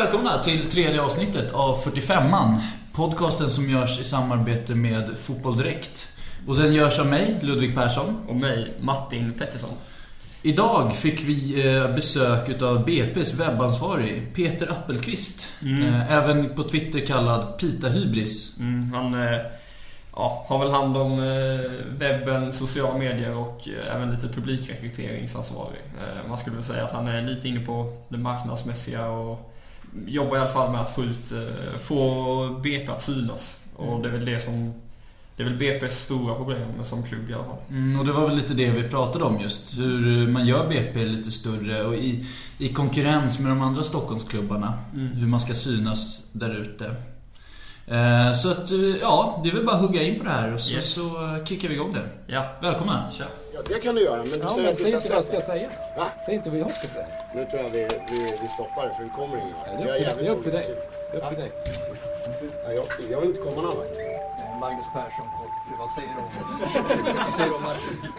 Och välkomna till tredje avsnittet av 45an. Podcasten som görs i samarbete med Fotboll Direkt. Och den görs av mig, Ludvig Persson. Och mig, Martin Pettersson. Idag fick vi eh, besök utav BP's webbansvarig, Peter Appelqvist. Mm. Eh, Även på Twitter kallad Pita Hybris. Mm, han eh, ja, har väl hand om webben, sociala medier och även lite publikrekryteringsansvarig. Man skulle väl säga att han är lite inne på det marknadsmässiga och jobbar i alla fall med att få ut, eh, få BP att synas. Och det är väl det som det är väl BP's stora problem som klubb i alla fall. Mm, och det var väl lite det vi pratade om just. Hur man gör BP lite större och i, i konkurrens med de andra Stockholmsklubbarna. Mm. Hur man ska synas där ute. Eh, Så att, eh, ja, det är väl bara att hugga in på det här och så, Yes. så kickar vi igång det. Ja, Välkomna! tja. Det kan du göra, men du Ja, säger men att du säg inte vad jag ska det. säga. Va? Säg inte vad jag ska säga. Nu tror jag vi, vi, vi stoppar det, för vi kommer ingen vart. Det är upp till, det dig. Det är upp till dig. Ja, jag, jag vill inte komma någon vart. Magnus Persson och vad säger du om Vad säger du om matchen?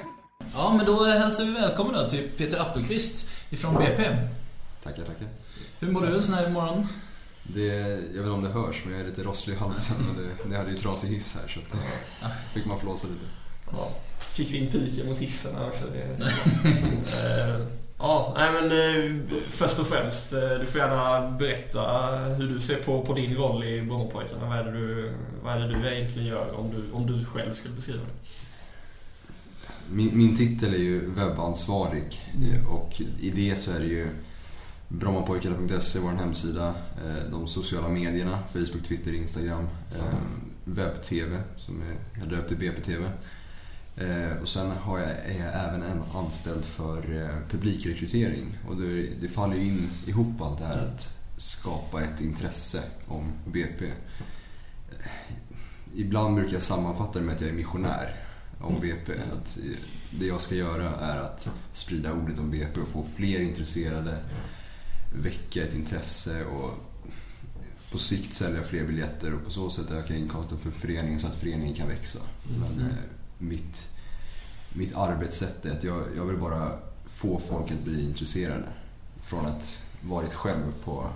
Ja, men då hälsar vi välkommen då till Peter Appelqvist ifrån BP. Tackar, tackar. Hur mår du en sån här morgon? Det, jag vet inte om det hörs, men jag är lite rosslig i halsen. Och det, ni hade ju trasig hiss här så eh, fick man flåsa lite. Ja, fick vi in piken mot hissen här också. Det, Eh, ja, nej men eh, först och främst, eh, du får gärna berätta hur du ser på, på din roll i Brommapojkarna. Vad är, det du, vad är det du egentligen gör om du, om du själv skulle beskriva det? Min, min titel är ju webbansvarig Mm. och i det så är det ju brommapojkarna.se, vår hemsida, eh, de sociala medierna, Facebook, Twitter, Instagram, eh, webb-tv som är, jag döpt till BP-tv. Eh, och sen har jag, är jag även en anställd för eh, publikrekrytering och det, det faller ju in ihop allt det här att skapa ett intresse om BP. Eh, Ibland brukar jag sammanfatta det med att jag är missionär om BP. Att det jag ska göra är att sprida ordet om BP och få fler intresserade, väcka ett intresse och på sikt sälja fler biljetter och på så sätt öka inkomsten för föreningen så att föreningen kan växa. Men eh, mitt, mitt arbetssätt är att jag, jag vill bara få folk att bli intresserade. Från att varit själv på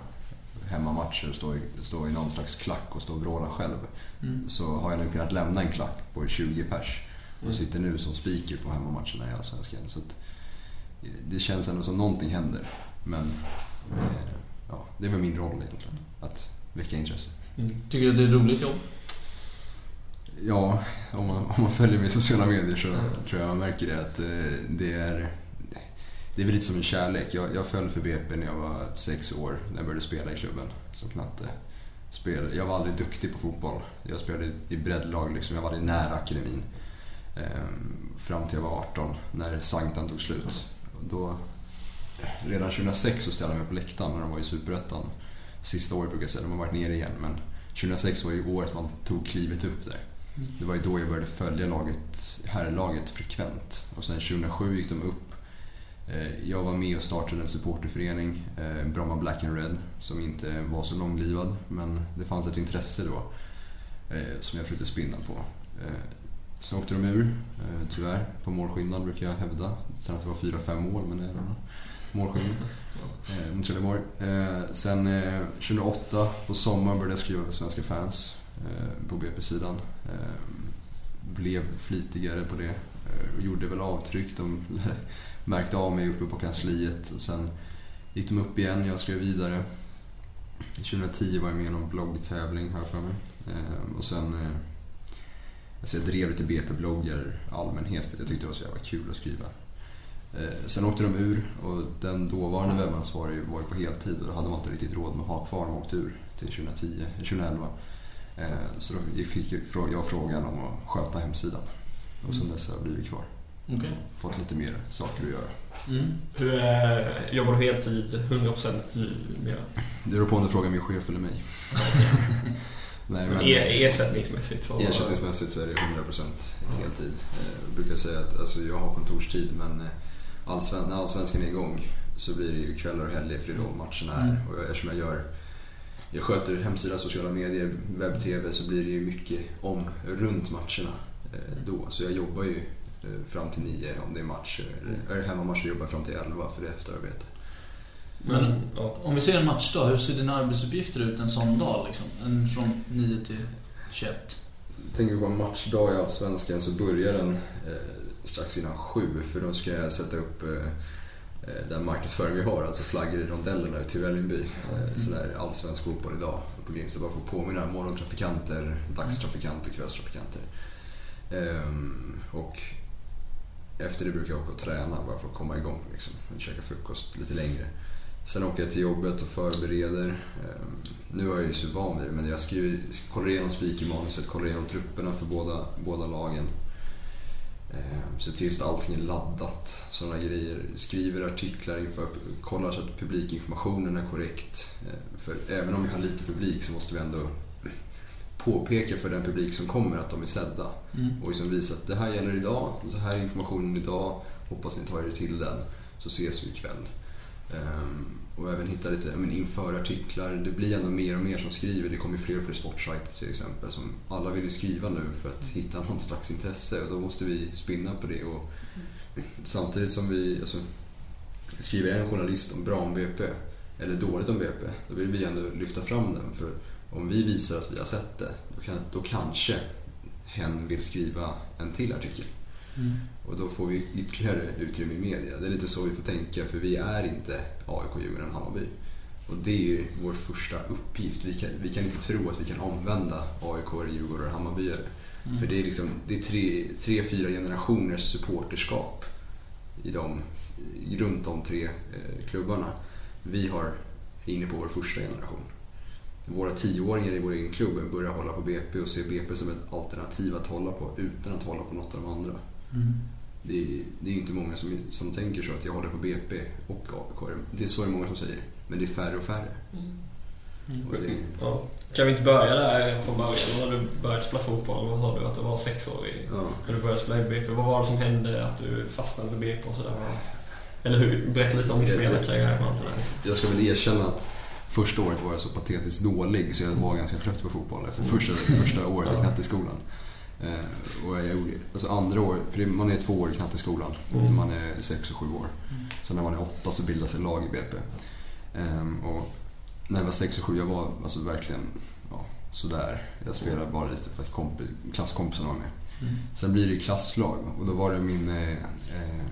hemmamatcher och stå i, stå i någon slags klack och stå och vråla själv. Mm. Så har jag nu kunnat lämna en klack på 20 pers och sitter nu som speaker på hemmamatcherna i Allsvenskan. Så att, eh, det känns ändå som någonting händer. Men eh, ja, det är väl min roll egentligen, att väcka intresse. Tycker du att det är ett roligt jobb? Ja, om man, om man följer mig i sociala medier så tror jag man märker det att eh, det är det är väl lite som en kärlek. Jag, jag föll för BP när jag var sex år, när jag började spela i klubben som knatte. Spel, jag var aldrig duktig på fotboll. Jag spelade i breddlag, liksom. jag var aldrig nära akademin. Ehm, fram till jag var 18, när Sanktan tog slut. Då, redan 2006 så ställde jag mig på läktaren när de var i Superettan. Sista året brukar jag säga, de har varit nere igen. Men 2006 var ju året man tog klivet upp där. Det var ju då jag började följa laget, herrlaget frekvent. Och sen 2007 gick de upp. Eh, jag var med och startade en supporterförening, eh, Bromma Black and Red, som inte var så långlivad. Men det fanns ett intresse då eh, som jag försökte spinna på. Sen åkte de ur, tyvärr. På målskillnad brukar jag hävda. Sen att det var 4-5 mål, men det är en målskillnad. Mot Trelleborg. Sen 2008 på sommaren började jag skriva för Svenska fans Eh, på BP-sidan. Eh, blev flitigare på det. Eh, gjorde väl avtryck. De märkte av mig uppe på kansliet. Och sen gick de upp igen. Jag skrev vidare. 2010 var jag med i någon bloggtävling här för mig. Och sen alltså jag drev lite BP-bloggar i allmänhet för jag tyckte det var så jävla kul att skriva. Eh, sen åkte de ur och den dåvarande webbansvarige var ju på heltid och då hade man inte riktigt råd med att ha kvar. De åkte ur till 2010, 2011. Eh, så då fick jag frågan om att sköta hemsidan. Och sen dess har jag blivit kvar. Okej. Fått lite mer saker att göra. Mm. Hur eh, jobbar du heltid 100% nu mer? Det beror på om du frågar min chef eller mig. Nej, men, ersättningsmässigt så... Ersättningsmässigt så är det 100% heltid. Eh, Jag brukar säga att alltså, jag har kontorstid men eh, allsven när allsvenskan är igång så blir det ju kvällar och helger för det är då matcherna är. Och jag, eftersom jag gör jag sköter hemsida, sociala medier, webb-tv så blir det ju mycket om runt matcherna eh, då. Så jag jobbar ju eh, fram till nio om det är match. Är det hemmamatcher jobbar jag fram till elva för det är efterarbete. Men om vi ser en matchdag, hur ser dina arbetsuppgifter ut en sån dag? Liksom? En från 9 till 21? Tänker vi på en matchdag i Allsvenskan så börjar den eh, strax innan sju för då ska jag sätta upp eh, den marknadsföring vi har, alltså flaggor i rondellerna i Vällingby. Eh, sån där allsvensk fotboll idag på Grimsta. Bara för att påminna morgontrafikanter, dagstrafikanter, kvällstrafikanter. Ehm, och efter det brukar jag åka och träna bara för att komma igång liksom. Och käka frukost lite längre. Sen åker jag till jobbet och förbereder. Ehm, Nu är jag ju så van vid det, men jag skriver, kollar igenom speakermanuset, kollar igenom trupperna för båda, båda lagen. Ehm, Ser till att allting är laddat, sådana grejer. Skriver artiklar inför, kollar så att publikinformationen är korrekt. Ehm, För även om vi har lite publik så måste vi ändå påpeka för den publik som kommer att de är sedda. Mm. Och liksom visa att det här gäller idag, så här är informationen idag, hoppas ni tar er till den, så ses vi ikväll. Ehm, och även hitta lite men införartiklar, det blir ändå mer och mer som skriver, det kommer fler och fler sportsajter till exempel som alla vill skriva nu för att hitta någon slags intresse. Och då måste vi spinna på det. Och samtidigt som vi alltså, skriver en journalist om bra om BP, eller dåligt om BP, då vill vi ändå lyfta fram den. För om vi visar att vi har sett det, då, kan, då kanske hen vill skriva en till artikel. Mm. Och då får vi ytterligare utrymme i media. Det är lite så vi får tänka för vi är inte AIK, Djurgården, Hammarby. Och det är ju vår första uppgift. Vi kan, vi kan inte tro att vi kan omvända AIK, Djurgården och Hammarbyare. Mm. För det är, liksom, det är tre, tre, fyra generationers supporterskap i de, runt de tre eh, klubbarna. Vi har, är inne på vår första generation. Våra tioåringar i vår egen klubb börjar hålla på BP och ser BP som ett alternativ att hålla på utan att hålla på något av de andra. Mm. Det är, det är inte många som, som tänker så att jag håller på BP och AIK. Det är så det är många som säger. Men det är färre och färre. Mm. Och det, Ja. Kan vi inte börja där från början när du började spela fotboll? Vad sa du? Att du var sex år i, ja. när du började spela i BP. Vad var det som hände att du fastnade för BP och sådär? Eller hur? Berätta lite om din spelarkarriär och allt det där. Jag ska väl erkänna att första året var jag så patetiskt dålig så jag var ganska trött på fotboll efter första, första året i knatteskolan. Eh, och jag gjorde, alltså andra året, för man är två år i knatteskolan, Mm. man är sex och sju år. Sen när man är åtta så bildas ett lag i BP. Ehm, och när jag var sex och sju, jag var alltså verkligen ja, sådär. Jag spelade bara lite för att kompis, klasskompisarna var med. Mm. Sen blir det klasslag och då var det min eh, eh,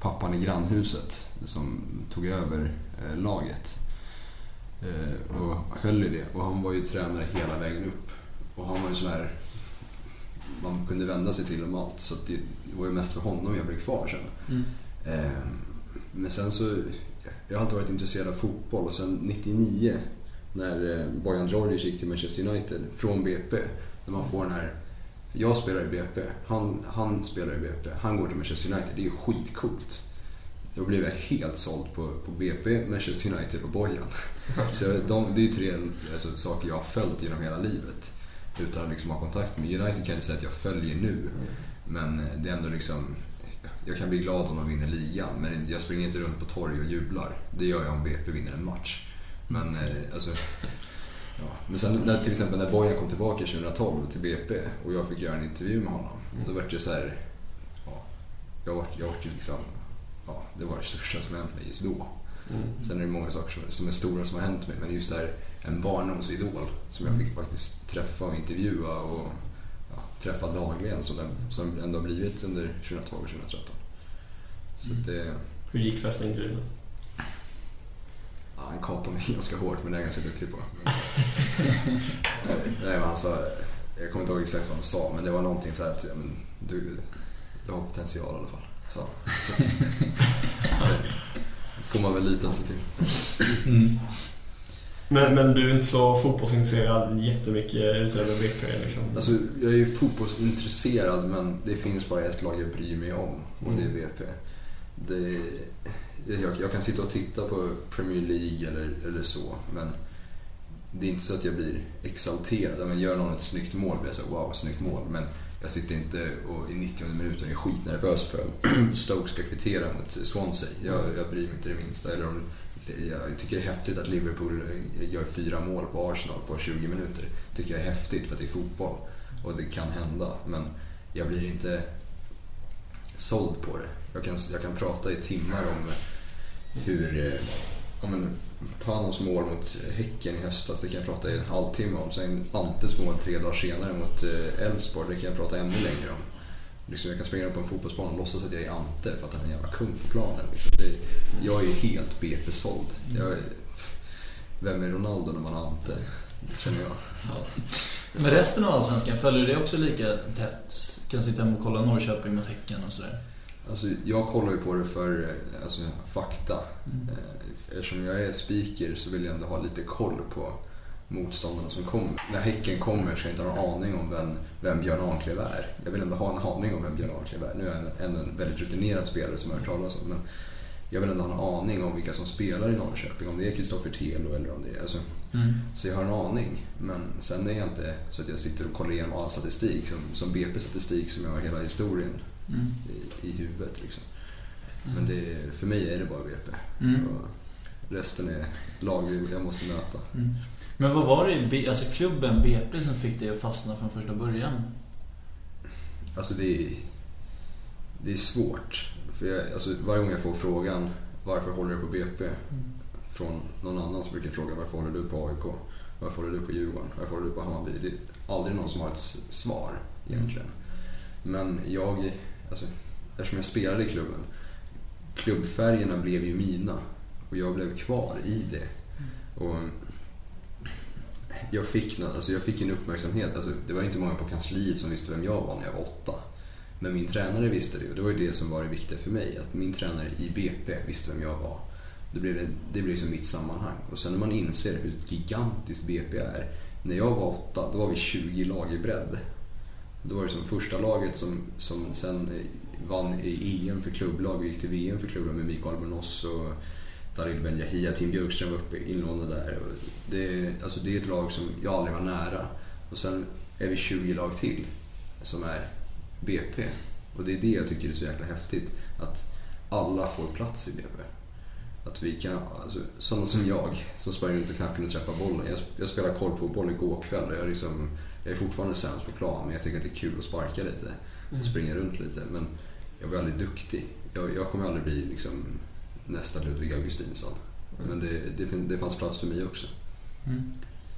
pappan i grannhuset som tog över eh, laget. Eh, och höll i det. Och han var ju tränare hela vägen upp. Och han var ju sån här man kunde vända sig till om allt. Så det, var ju mest för honom jag blev kvar sen. Mm. Eh, men sen så, jag har alltid varit intresserad av fotboll och sen 99 när eh, Bojan Djordjic gick till Manchester United från BP. När man får den här, jag spelar i BP, han, han spelar i BP, han går till Manchester United. Det är ju skitcoolt. Då blev jag helt såld på, på BP, Manchester United och Bojan. Så de, det är tre alltså, saker jag har följt genom hela livet. Utan liksom ha kontakt med. United kan jag inte säga att jag följer nu. Men eh, det är ändå liksom... Jag kan bli glad om de vinner ligan, men jag springer inte runt på torg och jublar. Det gör jag om BP vinner en match. Men eh, alltså... Ja. Men sen när, till exempel när Bojan kom tillbaka 2012 till BP och jag fick göra en intervju med honom. Då var det så här... Ja, jag var, jag liksom... Ja, det var det största som hänt mig just då. Mm. Sen är det många saker som, som är stora som har hänt mig, men just det här en barndomsidol som jag fick faktiskt träffa och intervjua och ja, träffa dagligen som, den, som ändå har blivit under 2012 och 2013. Så att det, Hur gick första intervjun? ja, han kapade mig ganska hårt, men det är jag ganska duktig på. Nej, men sa, jag kommer inte ihåg exakt vad han sa, men det var någonting så här att ja, men, du, du har potential i alla fall. Så, så, får man väl lita sig till. Mm. Men, men du är inte så fotbollsintresserad jättemycket utöver BP liksom? Alltså, jag är ju fotbollsintresserad men det finns bara ett lag jag bryr mig om och det är BP. Det, jag, jag kan sitta och titta på Premier League eller, eller så men det är inte så att jag blir exalterad. Men gör någon ett snyggt mål blir jag så wow, snyggt mål. Men jag sitter inte och i 90 minuten är skitnervös för att Stoke ska kvittera mot Swansea. Jag, jag bryr mig inte det minsta. Eller om, jag tycker det är häftigt att Liverpool gör fyra mål på Arsenal på 20 minuter. tycker jag är häftigt för att det är fotboll. Och det kan hända. Men jag blir inte såld på det. Jag kan, jag kan prata i timmar om hur, eh, om en Panos mål mot Häcken i höstas, det kan jag prata i en halvtimme om. Sen Antes mål tre dagar senare mot eh, Elfsborg, det kan jag prata ännu längre om. Liksom jag kan springa upp på en fotbollsplan och låtsas att jag är Ante för att han är en jävla kung på planen. Liksom det, jag är ju helt BP-såld. Vem är Ronaldo när man har Ante? Känner jag. Men resten av Allsvenskan, följer du det också lika tätt? Kan sitta hemma och kolla Norrköping mot Häcken och sådär? Alltså, jag kollar ju på det för eh, alltså, fakta. Mm. Eh, Eftersom jag är speaker så vill jag ändå ha lite koll på motståndarna som kommer. När Häcken kommer ska jag inte en aning om vem, vem Björn Arnklev är. Jag vill ändå ha en aning om vem Björn Arnklev är. Nu är jag ändå en väldigt rutinerad spelare som jag har hört talas om. Men jag vill ändå ha en aning om vilka som spelar i Norrköping. Om det är Kristoffer Telo eller om det är... Alltså, Mm. så jag har en aning. Men sen är jag inte så att jag sitter och kollar igenom all statistik som, som BP-statistik som jag har hela historien Mm. i, i huvudet. Liksom. Men det, för mig är det bara BP. Mm. Och resten är lag jag måste möta. Mm. Men vad var det i alltså klubben BP som fick dig att fastna från första början? Alltså det är, det är svårt. För jag, alltså varje gång jag får frågan varför håller du på BP? Från någon annan så brukar jag fråga varför håller du på AIK? Varför håller du på Djurgården? Varför håller du på Hammarby? Det är aldrig någon som har ett svar egentligen. Men jag, alltså, eftersom jag spelade i klubben, klubbfärgerna blev ju mina och jag blev kvar i det. Och jag fick, alltså jag fick en uppmärksamhet. Alltså det var inte många på kansliet som visste vem jag var när jag var åtta. Men min tränare visste det och det var ju det som var det viktiga för mig. Att min tränare i BP visste vem jag var. Det blev, det, blev liksom mitt sammanhang. Och sen när man inser hur gigantiskt BP är. När jag var åtta, då var vi 20 lag i bredd. Då var det som första laget som, som sen eh, vann i EM för klubblag. Vi gick till VM för klubblag med Mikael Albonos och Daril Ben Yahia. Tim Björkström var uppe inlånad där. Det, alltså det är ett lag som jag aldrig var nära. Och sen är vi 20 lag till som är BP. Och det är det jag tycker är så jäkla häftigt. Att alla får plats i BP. Att vi kan, alltså, sådana som jag, som sprang runt och knappt kunde träffa bollen. Jag, jag spelade korpfotboll igår kväll och jag, är liksom, jag är fortfarande sämst på plan men jag tycker att det är kul att sparka lite. Och springa runt lite. Men jag var aldrig duktig. Jag, jag kommer aldrig bli liksom, nästa Ludvig Augustinsson. Men det, det, det fanns plats för mig också.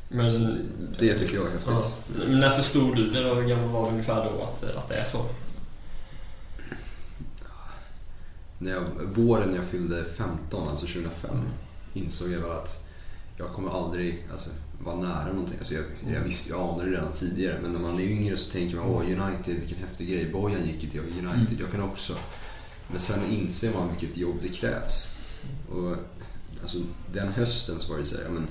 Men, Det tycker jag är häftigt. ja. Men när förstod du det då? Hur gammal var du ungefär då att, att det är så? När jag, våren när jag fyllde 15, alltså 2005, insåg jag väl att jag kommer aldrig alltså, vara nära någonting. Alltså jag, jag, visste, jag anade det redan tidigare, men när man är yngre så tänker man åh United, vilken häftig grej. Bojan gick ju till United, jag kan också. Men sen inser man vilket jobb det krävs. Och, alltså, den hösten så var det så här, men,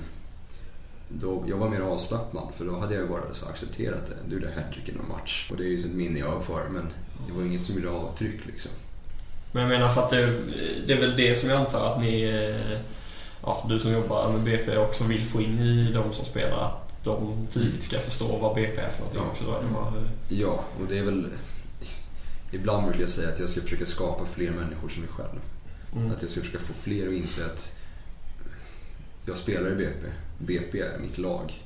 då, jag var mer avslappnad för då hade jag bara så accepterat det. Du gjorde hattrick i någon match. Och det är ju ett minne jag har kvar men det var inget som gjorde avtryck liksom. Men jag menar för att det, det är väl det som jag antar att ni, eh, ja, du som jobbar med BP också vill få in i de som spelar. Att de tidigt ska förstå vad BP är för någonting Ja. också. Då. Det Ja, och det är väl... Ibland brukar jag säga att jag ska försöka skapa fler människor som mig själv. mm. Att jag ska försöka få fler att inse att jag spelar i BP. BP är mitt lag.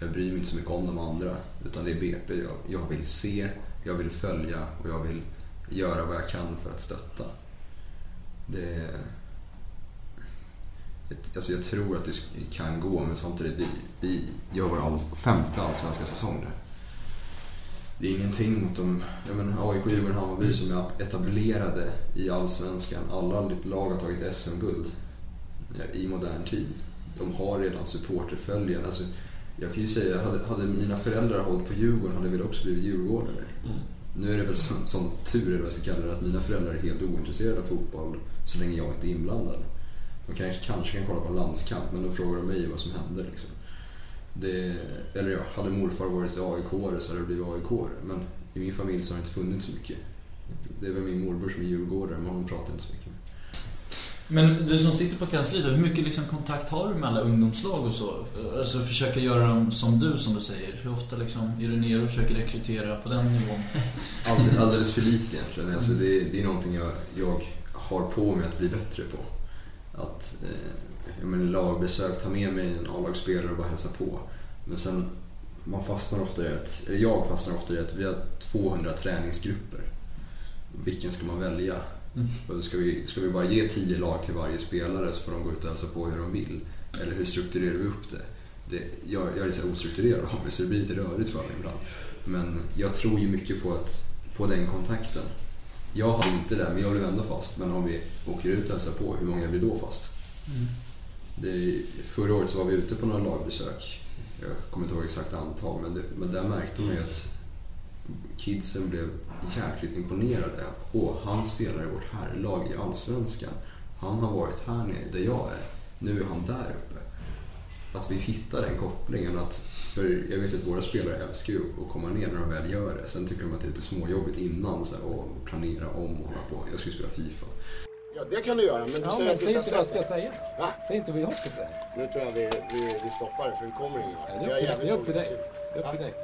Jag bryr mig inte så mycket om de andra. Utan det är BP jag, jag vill se, jag vill följa och jag vill göra vad jag kan för att stötta. Det är... Alltså jag tror att det kan gå men samtidigt, vi, vi gör vår all, femte allsvenska säsong nu. Det är ingenting mot de, jag menar AIK, Djurgården, Hammarby som är etablerade i Allsvenskan. Alla lag har tagit SM-guld i modern tid. De har redan supporterföljen. Alltså, jag kan ju säga, hade, hade mina föräldrar hållit på Djurgården hade väl också blivit djurgårdare. Mm. Nu är det väl som, som tur, eller vad jag ska kalla det, att mina föräldrar är helt ointresserade av fotboll så länge jag inte är inblandad. De kanske, kanske kan kolla på landskamp, men då frågar de mig vad som hände. Liksom. Det, eller ja, hade morfar varit aik så hade det blivit aik Men i min familj så har det inte funnits så mycket. Det är väl min morbror som är djurgårdare, men hon pratar inte så mycket. Men du som sitter på kansliet, hur mycket liksom kontakt har du med alla ungdomslag och så? Alltså försöka göra dem som du, som du säger. Hur ofta liksom är du nere och försöker rekrytera på den nivån? Alldeles, alldeles för lite egentligen. Alltså det, det är någonting jag, jag har på mig att bli bättre på. Att eh, jag menar, lagbesök, ta med mig en A-lagsspelare och bara hälsa på. Men sen, man fastnar ofta i att, eller jag fastnar ofta i att vi har 200 träningsgrupper. Vilken ska man välja? Mm. Ska, vi, ska vi bara ge tio lag till varje spelare så får de gå ut och hälsa på hur de vill? Eller hur strukturerar vi upp det? det jag, jag är lite ostrukturerad av mig så det blir lite rörigt för mig ibland. Men jag tror ju mycket på, att, på den kontakten. Jag hade inte det, men jag blev ändå fast. Men om vi åker ut och hälsar på, hur många blir då fast? Mm. Det, förra året så var vi ute på några lagbesök. Jag kommer inte ihåg exakt antal, men, det, men där märkte man ju att kidsen blev jäkligt imponerade. Åh, han spelar i vårt herrlag i Allsvenskan. Han har varit här nere där jag är. Nu är han där uppe. Att vi hittar den kopplingen. Att, för jag vet att våra spelare älskar ju att komma ner när de väl gör det. Sen tycker de att det är lite småjobbigt innan. Så här, och planera om och hålla på. Jag ska ju spela FIFA. Ja, det kan du göra, men du Ja, säger men att du säg inte vad jag ska säga. Va? Säg inte vad jag ska säga. Nu tror jag vi, vi, vi stoppar det, för vi kommer ingen vart. Det är upp till- dig. Det är upp till dig.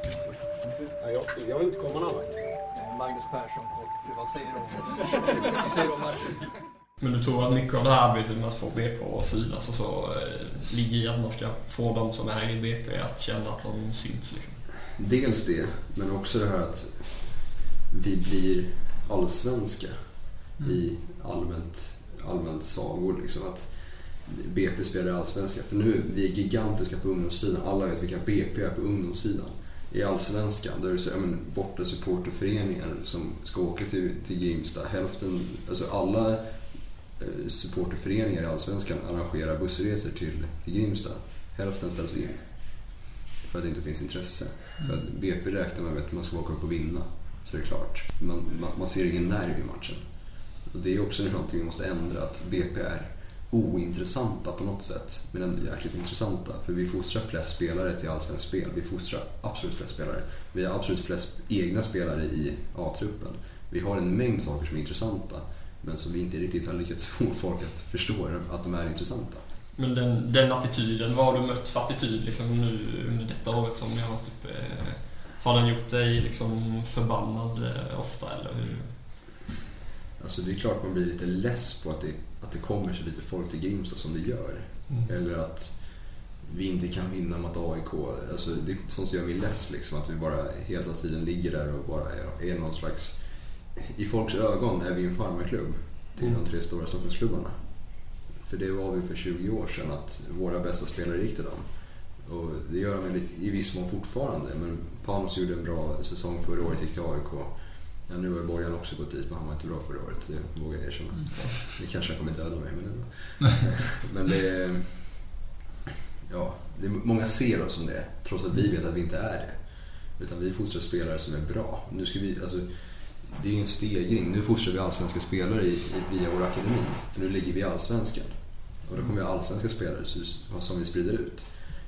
Ja, jag, jag vill inte komma någon vart. Magnus Persson, vad säger du om, vad säger du om matchen? Men du tror att mycket av det här arbetet med att få BP att synas och så eh, ligger i att man ska få de som är i BP att känna att de syns liksom? Dels det, men också det här att vi blir allsvenska i allmänt, allmänt sagor. Liksom, att BP spelar i Allsvenskan. För nu vi är gigantiska på ungdomssidan. Alla vet vilka BP är på ungdomssidan. I allsvenskan, där är det så, men, borta supporterföreningar som ska åka till, till Grimsta. Hälften, alltså alla eh, supporterföreningar i allsvenskan arrangerar bussresor till, till Grimsta. Hälften ställs in. För att det inte finns intresse. För att BP räknar med att man ska åka upp och vinna. Så det är klart. Man, man, man ser ingen nerv i matchen. Och det är också någonting vi måste ändra. Att BP är ointressanta på något sätt. Men ändå jäkligt intressanta. För vi fostrar flest spelare till allsvenskt spel. Vi fostrar absolut flest spelare. Vi har absolut flest egna spelare i A-truppen. Vi har en mängd saker som är intressanta. Men som vi inte riktigt har lyckats få folk att förstå att de är intressanta. Men den, den attityden, vad har du mött för attityd liksom, nu under detta året som ni har varit uppe? Har den gjort dig liksom förbannad eh, ofta eller hur? Alltså det är klart man blir lite less på att det, att det kommer så lite folk till Grimsta som det gör. Eller att vi inte kan vinna mot AIK. Alltså det är sånt som gör mig less liksom. Att vi bara hela tiden ligger där och bara är, är någon slags... I folks ögon är vi en farmarklubb till de tre stora Stockholmsklubbarna. För det var vi för 20 år sedan att våra bästa spelare gick till dem. Och det gör de i viss mån fortfarande. Men Panos gjorde en bra säsong förra året, gick till AIK. Ja, nu har Bojan också gått dit, men han var inte bra förra året. Det vågar jag erkänna. Det kanske han kommer döda mig, men ändå. Men det. Ja, det många ser oss som det, trots att vi vet att vi inte är det. Utan vi fostrar spelare som är bra. Nu ska vi, alltså, det är ju en stegring. Nu fostrar vi allsvenska spelare i, via vår akademi. För nu ligger vi i allsvenskan. Och då kommer vi allsvenska spelare som vi sprider ut.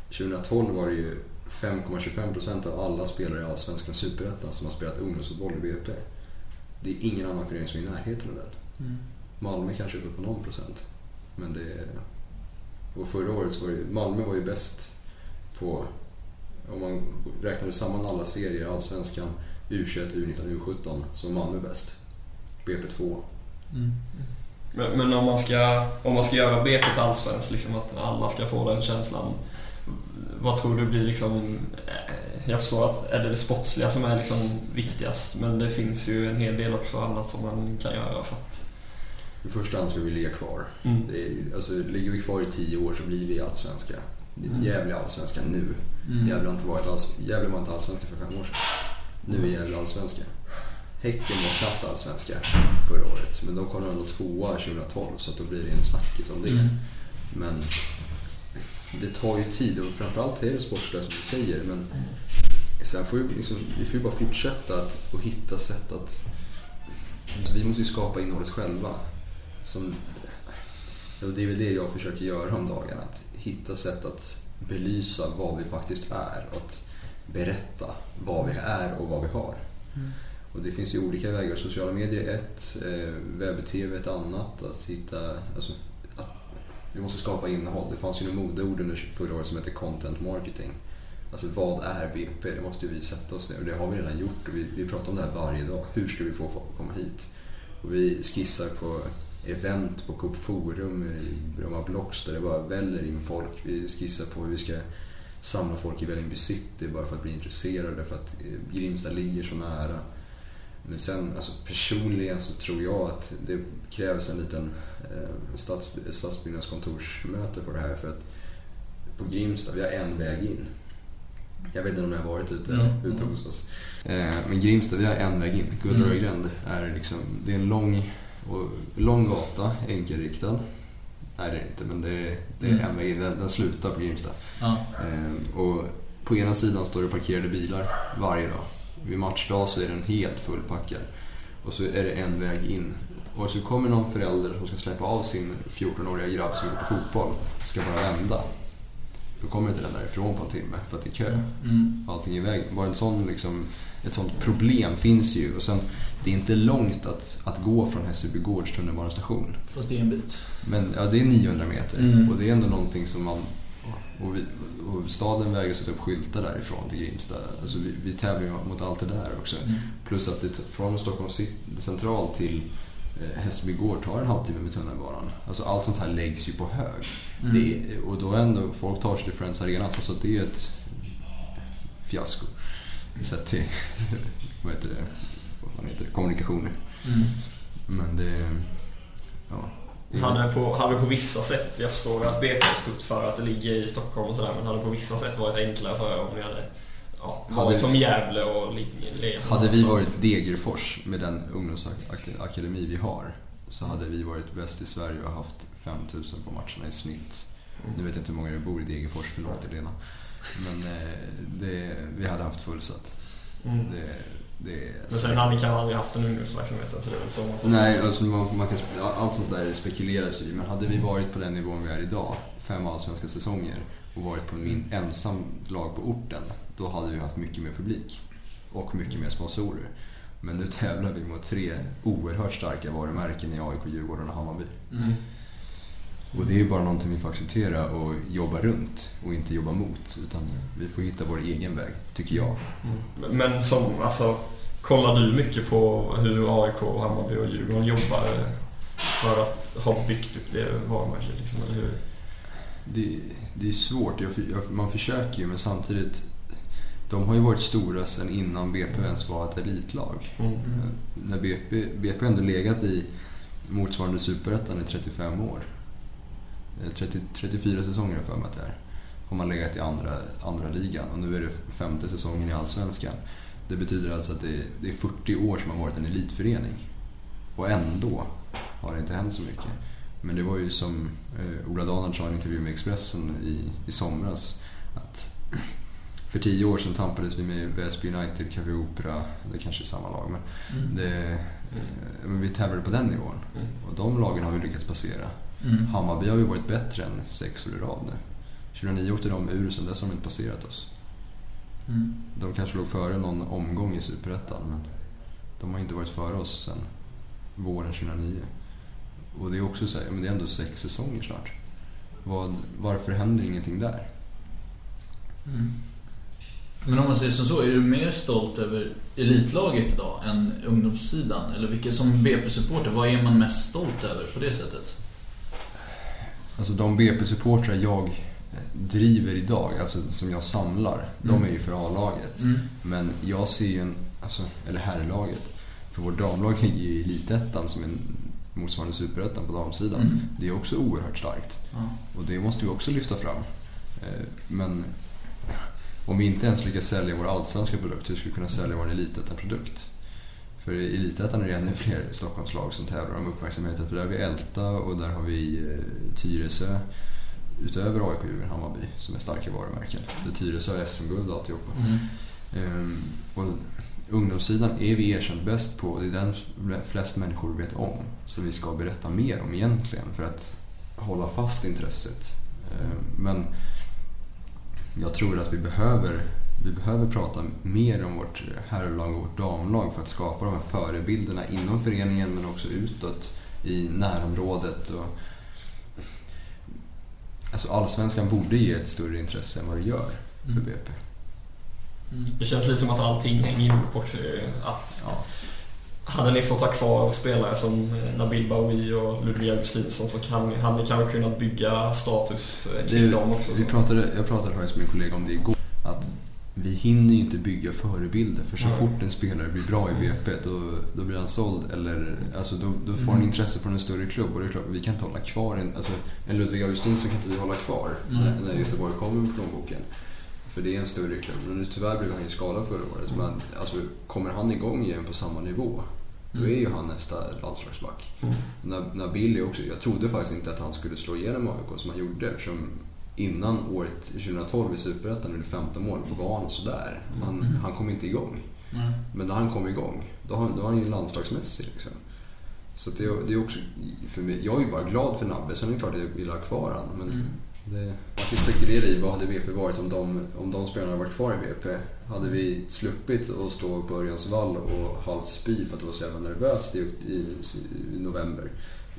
2012 var det ju 5,25% av alla spelare i Allsvenskan och Superettan som har spelat ungdomsfotboll i BP. Det är ingen annan förening som är i närheten av den. Mm. Malmö kanske är uppe på någon procent. Men det är... Och förra året så var det, Malmö var ju bäst på, om man räknade samman alla serier, Allsvenskan, U21, U19, U17, så var Malmö bäst. BP 2. Mm. Men, men om, man ska, om man ska göra BP till allsvenskt, liksom att alla ska få den känslan. Vad tror du blir liksom... eh, Jag förstår att är det det sportsliga som är liksom viktigast men det finns ju en hel del också annat som man kan göra för att... I första hand ska vi ligga kvar. Mm. Är, alltså, ligger vi kvar i tio år så blir vi allsvenska. Mm. Gävle är allsvenska nu. Mm. Gävle, har inte varit alls, Gävle var inte allsvenska för fem år sedan. Nu är Gävle allsvenska. Häcken var knappt allsvenska förra året. Men de kom ändå tvåa 2012 så då blir det en snackis om det. Mm. Men det tar ju tid och framförallt är det sportsliga som du säger. Men sen får vi, liksom, vi får ju bara fortsätta att, och hitta sätt att... Alltså vi måste ju skapa innehållet själva. Som, och det är väl det jag försöker göra om dagarna. Att hitta sätt att belysa vad vi faktiskt är. Och att berätta vad vi är och vad vi har. Och det finns ju olika vägar. Sociala medier är ett, eh, webb-tv ett annat. Att hitta, alltså, vi måste skapa innehåll. Det fanns ju en modeord under förra året som heter content marketing. Alltså vad är BP? Det måste vi sätta oss ner och det har vi redan gjort. Vi, vi pratar om det här varje dag. Hur ska vi få folk att komma hit? Och vi skissar på event på Coop Forum i Bromma Blocks där det bara väller in folk. Vi skissar på hur vi ska samla folk i Vällingby city bara för att bli intresserade för att eh, Grimsta ligger så nära. Men sen, alltså personligen så tror jag att det krävs en liten eh, stads, stadsbyggnadskontorsmöte på det här för att på Grimsta, vi har en väg in. Jag vet inte om ni har varit ute, Mm. ute hos oss. Eh, men Grimsta, vi har en väg in. Gullröjgränd är liksom, det är en lång, och, lång gata, enkelriktad. Nej det är det inte, men det är, det är Mm. en väg in. Den, den slutar på Grimsta. Ja. Eh, och på ena sidan står det parkerade bilar varje dag. Vid matchdag så är den helt fullpackad. Och så är det en väg in. Och så kommer någon förälder som ska släppa av sin 14-åriga grabb som går på fotboll. Ska bara vända. Då kommer inte den därifrån på en timme för att det är kö. Mm. Allting är i vägen. Bara en sån, liksom, ett sånt problem finns ju. Och sen, det är inte långt att, att gå från Hässelby gårds tunnelbanestation. Fast det är en bit. Men ja, det är 900 meter Mm. och det är ändå någonting som man... Och, vi, och staden vägrar sätta upp skyltar därifrån till Grimsta. Alltså vi, vi tävlar ju mot allt det där också. Mm. Plus att det från Stockholm central till eh, Hässelby gård tar en halvtimme med tunnelbanan. Alltså allt sånt här läggs ju på hög. Mm. Det och då ändå, folk tar sig till Friends Arena trots att det är ett fiasko. Sett till, vad heter det, vad heter det, kommunikationer. Mm. Men det, ja. Det är- Hade på, hade på vissa sätt, jag förstår att BP är stort för att det ligger i Stockholm och sådär, men hade på vissa sätt varit enklare för om ni hade ja, varit Hade- som Gävle och legat Hade vi varit Degerfors med den ungdomsakademi vi har så hade vi varit bäst i Sverige och haft 5000 på matcherna i snitt. Nu vet jag inte hur många det bor i Degerfors, förlåt Elena. Men eh, det, vi hade haft fullsatt. Mm. Det, är Men sen ni kanske aldrig haft en ungdomsverksamhet så det är väl så man får Nej, alltså man, man kan, allt sånt där spekuleras i. Men hade vi varit på den nivån vi är idag, fem allsvenska säsonger och varit på en min, ensam lag på orten, då hade vi haft mycket mer publik. Och mycket mer sponsorer. Men nu tävlar vi mot tre oerhört starka varumärken i AIK, Djurgården och Hammarby. Mm. Och det är ju bara någonting vi får acceptera och jobba runt och inte jobba mot. Utan vi får hitta vår egen väg, tycker jag. Mm. Men som, alltså, kollar du mycket på hur AIK, Hammarby och Djurgården jobbar för att ha byggt upp det varumärket? Liksom, eller hur? Det, det är svårt, jag, jag, man försöker ju men samtidigt de har ju varit stora sedan innan BP ens var ett elitlag. Mm. När BP, BP ändå legat i motsvarande superettan i 35 år. Eh, 30, 34 säsonger för mig att det är. Har man legat i andra, andra ligan och nu är det femte säsongen i Allsvenskan. Det betyder alltså att det är, det är 40 år som har varit en elitförening. Och ändå har det inte hänt så mycket. Men det var ju som eh, Ola Danard sa i en intervju med Expressen i, i somras. Att för tio år sedan tampades vi med Väsby United, Café Opera. Det kanske är samma lag men Mm. det, eh, men vi tävlade på den nivån. Mm. Och de lagen har vi lyckats passera. Mm. Hammarby har ju varit bättre än sex år i rad nu. 2009 åkte de ur, sen dess har de inte passerat oss. Mm. De kanske låg före någon omgång i Superettan, men de har inte varit före oss sen våren 2009. Och det är också så här, men det är ändå sex säsonger snart. Vad, varför händer ingenting där? Mm. Men om man säger som så, är du mer stolt över elitlaget idag än ungdomssidan? Eller vilka som BP-supporter, vad är man mest stolt över på det sättet? Alltså de BP-supportrar jag eh, driver idag, alltså som jag samlar, de Mm. är ju för A-laget. Mm. Men jag ser ju en, alltså, eller herrlaget, för vårt damlag ligger ju i elitettan som en motsvarande superettan på damsidan. Mm. Det är också oerhört starkt. Ja. Och det måste vi också lyfta fram. Eh, Men om vi inte ens lyckas sälja vår allsvenska produkt, hur ska vi kunna sälja vår elitettan-produkt? För i elitettan är det ännu fler Stockholmslag som tävlar om uppmärksamheten. För där har vi Älta och där har vi eh, Tyresö. Utöver AIK, Djurgården, Hammarby som är starka varumärken. Där Tyresö har SM-guld och alltihopa. Mm. Ehm, och ungdomssidan är vi erkänt bäst på och det är den flest människor vet om. Så vi ska berätta mer om egentligen för att hålla fast intresset. Ehm, men jag tror att vi behöver, vi behöver prata mer om vårt herrlag och vårt damlag för att skapa de här förebilderna inom föreningen men också utåt i närområdet. Och, alltså allsvenskan borde ge ett större intresse än vad det gör för Mm. BP. Mm. Det känns lite som att allting hänger ihop också. Att Ja. hade ni fått ha kvar spelare som Nabil Bahoui och Ludvig Augustinsson så kan, hade ni kanske kunnat bygga status kring dem också. vi pratade, jag pratade faktiskt med min kollega om det igår. Vi hinner ju inte bygga förebilder för så fort en spelare blir bra i BP då, då blir han såld eller alltså då, då får han intresse från en större klubb och det är klart, vi kan inte hålla kvar en, alltså, en Ludvig Augustinsson kan inte vi hålla kvar Mm. när, när Göteborg kommer med plånboken. För det är en större klubb. Men nu tyvärr blev han ju skadad förra året. Men alltså, kommer han igång igen på samma nivå då är ju han nästa landslagsback. Mm. När, när Billy också, jag trodde faktiskt inte att han skulle slå igenom AIK som han gjorde eftersom innan året 2012 i Superettan under 15 mål var han sådär. Han, Mm. han kom inte igång. Nej. Men när han kom igång, då har han ju landslagsmässig liksom. Så det, det är också, för mig, jag är ju bara glad för Nabbe, sen är det klart att jag vill ha kvar han. Men Mm. det, man kan ju spekulera i vad hade BP varit om de, om de spelarna hade varit kvar i BP. Hade vi sluppit att stå på Örjans vall och halvt spy för att det var så jävla nervöst i, i, i november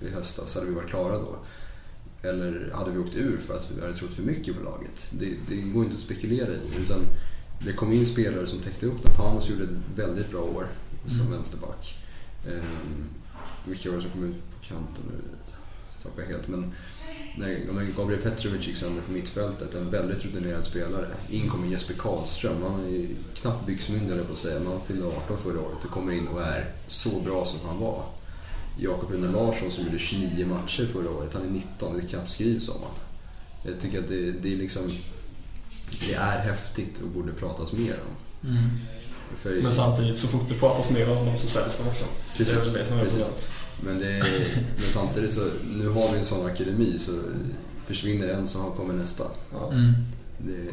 i höstas, hade vi varit klara då? Eller hade vi åkt ur för att vi hade trott för mycket på laget? Det, det går inte att spekulera i. Utan det kom in spelare som täckte upp det. Panos gjorde ett väldigt bra år som Mm. vänsterback. Ehm, vilka var det som kom ut på kanten nu? Tappar jag helt. Men men Gabriel Petrovic gick sönder på mittfältet. En väldigt rutinerad spelare. In kommer Jesper Karlström. Han är knappt byxmyndig på att säga. Men han fyllde 18 förra året och kommer in och är så bra som han var. Jakob Rune Larsson som gjorde 29 matcher förra året. Han är 19. Det knappt skrivs om honom. Jag tycker att det, det är liksom... Det är häftigt och borde pratas mer om. Mm. För, Men samtidigt, så fort det pratas mer om dem så säljs de också. Precis, det är det som är precis. Men, det är, men samtidigt så, nu har vi en sån akademi så försvinner en så kommer nästa. Ja. Mm. Det,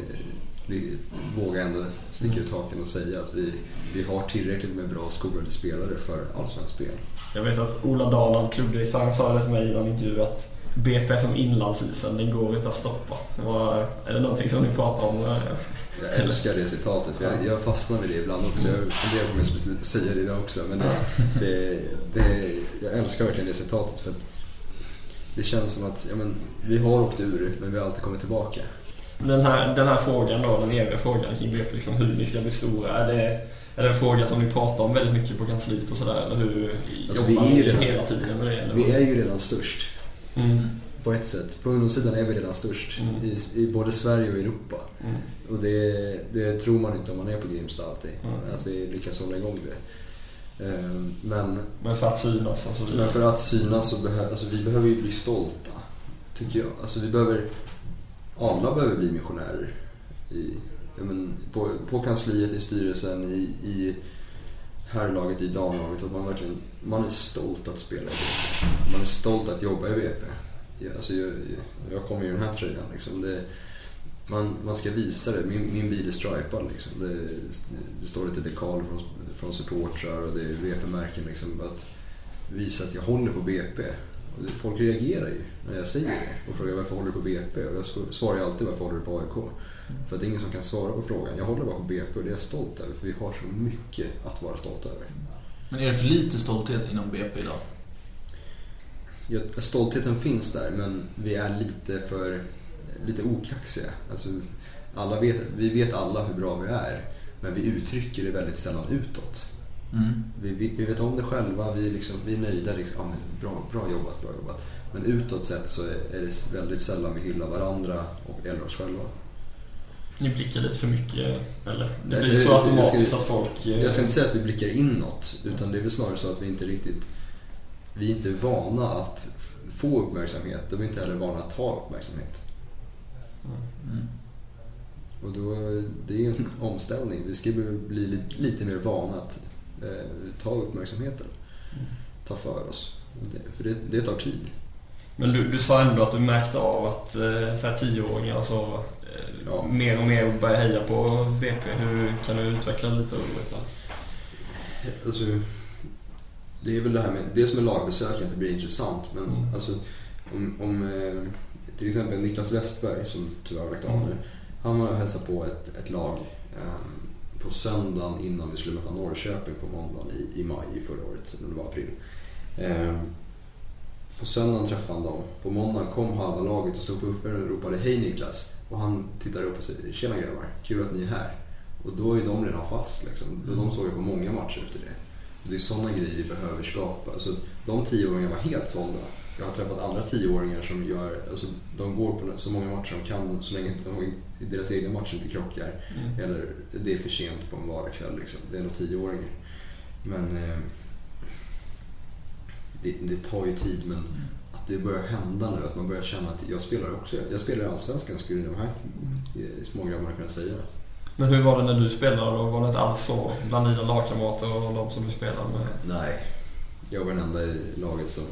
jag ändå sticka ut haken och säga att vi, vi har tillräckligt med bra skolade spelare för allsvenskt spel. Jag vet att Ola Dahlad, klubbdirektören, sa det till mig i någon intervju att BP som inlandsisen, den går inte att stoppa. Var, är det någonting som ni pratar om? Jag älskar det citatet för jag, jag fastnar vid det ibland också. Jag funderar på om jag skulle säga det idag också. Men det, det, det, jag älskar verkligen det citatet för det känns som att ja, men, vi har åkt ur men vi har alltid kommit tillbaka. Den här, den här frågan då, den eviga frågan kring BP, liksom hur ni ska bli stora. Är det, är det en fråga som ni pratar om väldigt mycket på kansliet och sådär? Eller hur Alltså, jobbar vi är ju ni redan- hela tiden med det? Eller? Vi är ju redan störst. Mm. På ett sätt. På ungdomssidan är vi redan störst. Mm. I, I både Sverige och Europa. Mm. Och det, det tror man inte om man är på Grimsta alltid. Mm. Att vi lyckas hålla igång det. Ehm, Men, Men för att synas och så vidare. men för att synas så behöver alltså vi behöver ju bli stolta. Tycker jag. Alltså vi behöver, alla behöver bli missionärer. I, men, på, på kansliet, i styrelsen, i, i herrlaget, i damlaget. Att man verkligen man är stolt att spela i BP. Man är stolt att jobba i BP. Ja, Alltså, jag, jag- kommer i den här tröjan. Liksom. Det, man, man ska visa det. Min, min bil är stripad. Liksom. Det, det står lite dekal från, från supportrar och det är VP-märken. Liksom, att visa att jag håller på BP. Folk reagerar ju när jag säger det och frågar varför håller du på BP? Och jag sv- svarar ju alltid varför håller du på AIK? För att det är ingen som kan svara på frågan. Jag håller bara på BP och det är jag stolt över för vi har så mycket att vara stolta över. Men är det för lite stolthet inom BP idag? Ja, stoltheten finns där men vi är lite för lite okaxiga. Alltså, alla vet, vi vet alla hur bra vi är men vi uttrycker det väldigt sällan utåt. Mm. Vi, vi, vi vet om det själva, vi, liksom, vi är nöjda. Liksom, ja, men bra, bra jobbat, bra jobbat. Men utåt sett så är det väldigt sällan vi hyllar varandra och eller oss själva. Ni blickar lite för mycket, eller? Det blir så automatiskt att folk... eh, Jag ska inte säga att vi blickar inåt utan det är väl snarare så att vi inte riktigt vi är inte vana att få uppmärksamhet. De är inte heller vana att ta uppmärksamhet. Mm. Och då, det är en omställning. Vi ska bli lite, lite mer vana att ta uppmärksamheten. Ta för oss. Det, för det, det tar tid. Men du, du sa ändå att du märkte av att eh, så här, tioåringar så, eh, Ja. mer och mer börjar heja på BP. Hur kan du utveckla lite roligt där? Alltså, det är väl det här med, dels med lagbesök att det blir intressant men Mm. alltså om, om eh, till exempel Niklas Westberg som tyvärr har lagt av nu. Han var och hälsade på ett, ett lag eh, på söndagen innan vi skulle möta Norrköping på måndagen i, i maj förra året, eller det var april. Eh, på söndagen träffade han dem. På måndagen kom halva laget och stod på uppvärmningen och ropade Hej Niklas! Och han tittar upp och säger Tjena grabbar, kul att ni är här. Och då är de redan fast liksom. Mm. De såg jag på många matcher efter det. Och det är sådana grejer vi behöver skapa. Alltså, de tioåringarna var helt sålda. Jag har träffat andra tioåringar som gör, alltså, de går på så många matcher de kan så länge de, deras egna matcher inte krockar. Mm. Eller det är för sent på en vardagskväll liksom. Det är nog tioåringar. Men eh, det, det tar ju tid men att det börjar hända nu, att man börjar känna att jag spelar också. Jag spelar i Allsvenskan skulle de här smågrabbarna kunna säga. Men hur var det när du spelade då? Var det inte alls så bland dina lagkamrater och de som du spelade med? Nej, jag var den enda i laget som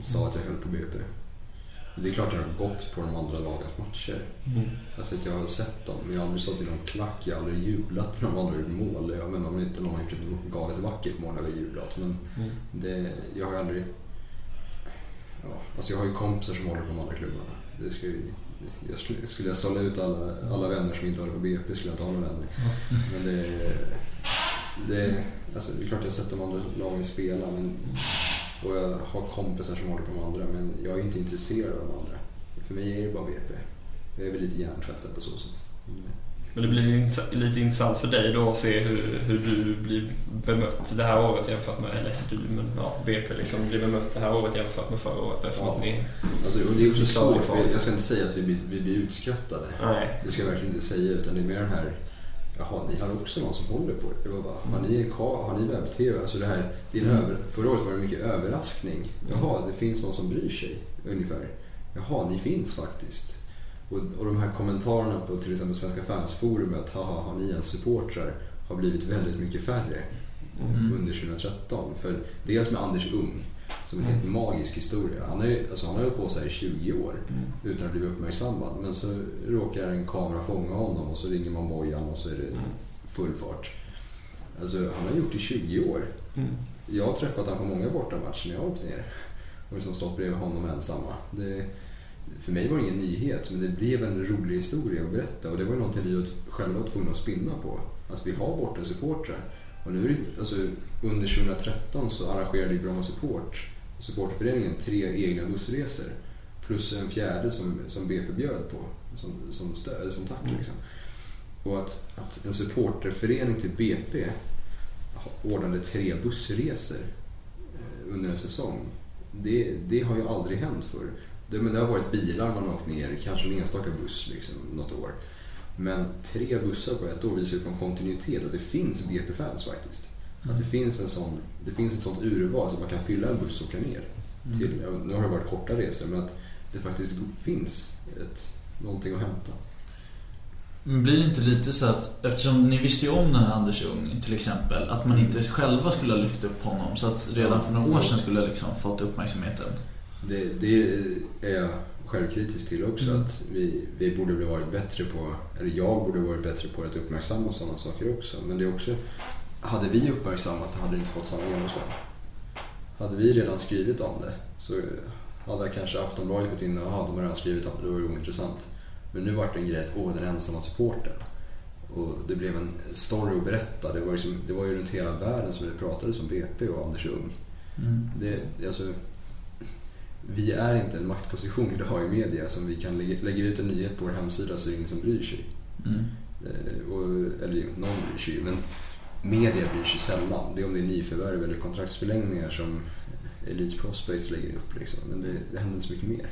sa att jag höll på BP. Det är klart jag har gått på de andra lagens matcher. Mm. Alltså att jag har sett dem, men jag har aldrig stått i någon klack, jag har aldrig jublat när de andra gjort mål. Jag menar om inte någon har gjort ett galet vackert mål jag jublat. Men Mm. det, jag har aldrig... Ja, alltså jag har ju kompisar som håller på de andra klubbarna. Det ska ju, jag skulle, skulle jag sålla ut alla, alla vänner som inte håller på BP skulle jag inte ha några vänner. Men det, det, alltså det är klart jag har sett de andra lagen spela men, och jag har kompisar som håller på de andra men jag är inte intresserad av de andra. För mig är det bara BP. Jag är väl lite hjärntvättad på så sätt. Men det blir lite intressant för dig då att se hur, hur du blir bemött det här året jämfört med, eller du, men ja, BP liksom blir bemött det här året jämfört med förra året eftersom Ja. att ni... Alltså, det är också svårt, jag ska inte säga att vi blir, vi blir utskrattade. Nej. Det ska jag verkligen inte säga utan det är mer den här Jaha, ni har också någon som håller på er. Jag bara, har ni en ka- har ni webb-tv? Alltså det här, det Mm. över, förra året var det mycket överraskning. Jaha, det finns någon som bryr sig. Ungefär. Jaha, ni finns faktiskt. Och, och de här kommentarerna på till exempel Svenska fansforumet, haha, har ni en supportrar? Har blivit väldigt mycket färre Mm. under 2013. För dels med Anders Ung, som en helt magisk historia. Han har alltså han har ju på sig i 20 år Mm. utan att bli uppmärksammad. Men så råkar en kamera fånga honom och så ringer man bojan och så är det full fart. Alltså, han har gjort det i 20 år. Mm. Jag har träffat honom på många bortamatcher när jag har åkt ner. Och liksom stått bredvid honom ensamma. Det, för mig var det ingen nyhet, men det blev en rolig historia att berätta. Och det var ju någonting vi själva var tvungna att spinna på. Alltså vi har borta supportrar. Och nu är det, alltså, under 2013 så arrangerade Bromma Support, supporterföreningen, tre egna bussresor. Plus en fjärde som, som BP bjöd på, som, som, stö, som tack. Liksom. Och att, att en supporterförening till BP ordnade tre bussresor eh, under en säsong. Det, det har ju aldrig hänt förr. Det, men det har varit bilar man har åkt ner, kanske en enstaka buss liksom, något år. Men tre bussar på ett år visar ju på en kontinuitet, att det finns BP-fans faktiskt. Att det finns, en sån, det finns ett sånt urval så att man kan fylla en buss och åka ner. Till, ja, nu har det varit korta resor, men att det faktiskt finns ett, någonting att hämta. Men blir det inte lite så att, eftersom ni visste ju om den här Anders Ung till exempel, att man inte själva skulle ha lyft upp honom så att redan för några år sedan skulle ha liksom fått uppmärksamheten? Det, det är jag självkritisk till också. Mm. Att vi, vi borde väl varit bättre på, eller jag borde varit bättre på att uppmärksamma sådana saker också. Men det är också, hade vi uppmärksammat det hade det inte fått samma genomslag. Hade vi redan skrivit om det så hade kanske Aftonbladet gått in och ja, de har redan skrivit om det, då var det ointressant. Men nu vart det en grej att åh, den ensamma supporten. Och det blev en story att berätta. Det var, liksom, det var ju runt hela världen som det pratades om BP och Anders Ung. Mm. Det, det, alltså, vi är inte en maktposition idag i media som vi kan lägga, lägga ut en nyhet på vår hemsida så är det ingen som bryr sig. Mm. Eh, och, eller någon bryr sig men media bryr sig sällan. Det är om det är nyförvärv eller kontraktsförlängningar som Elite Prospects lägger upp. Liksom. Men det, det händer inte så mycket mer.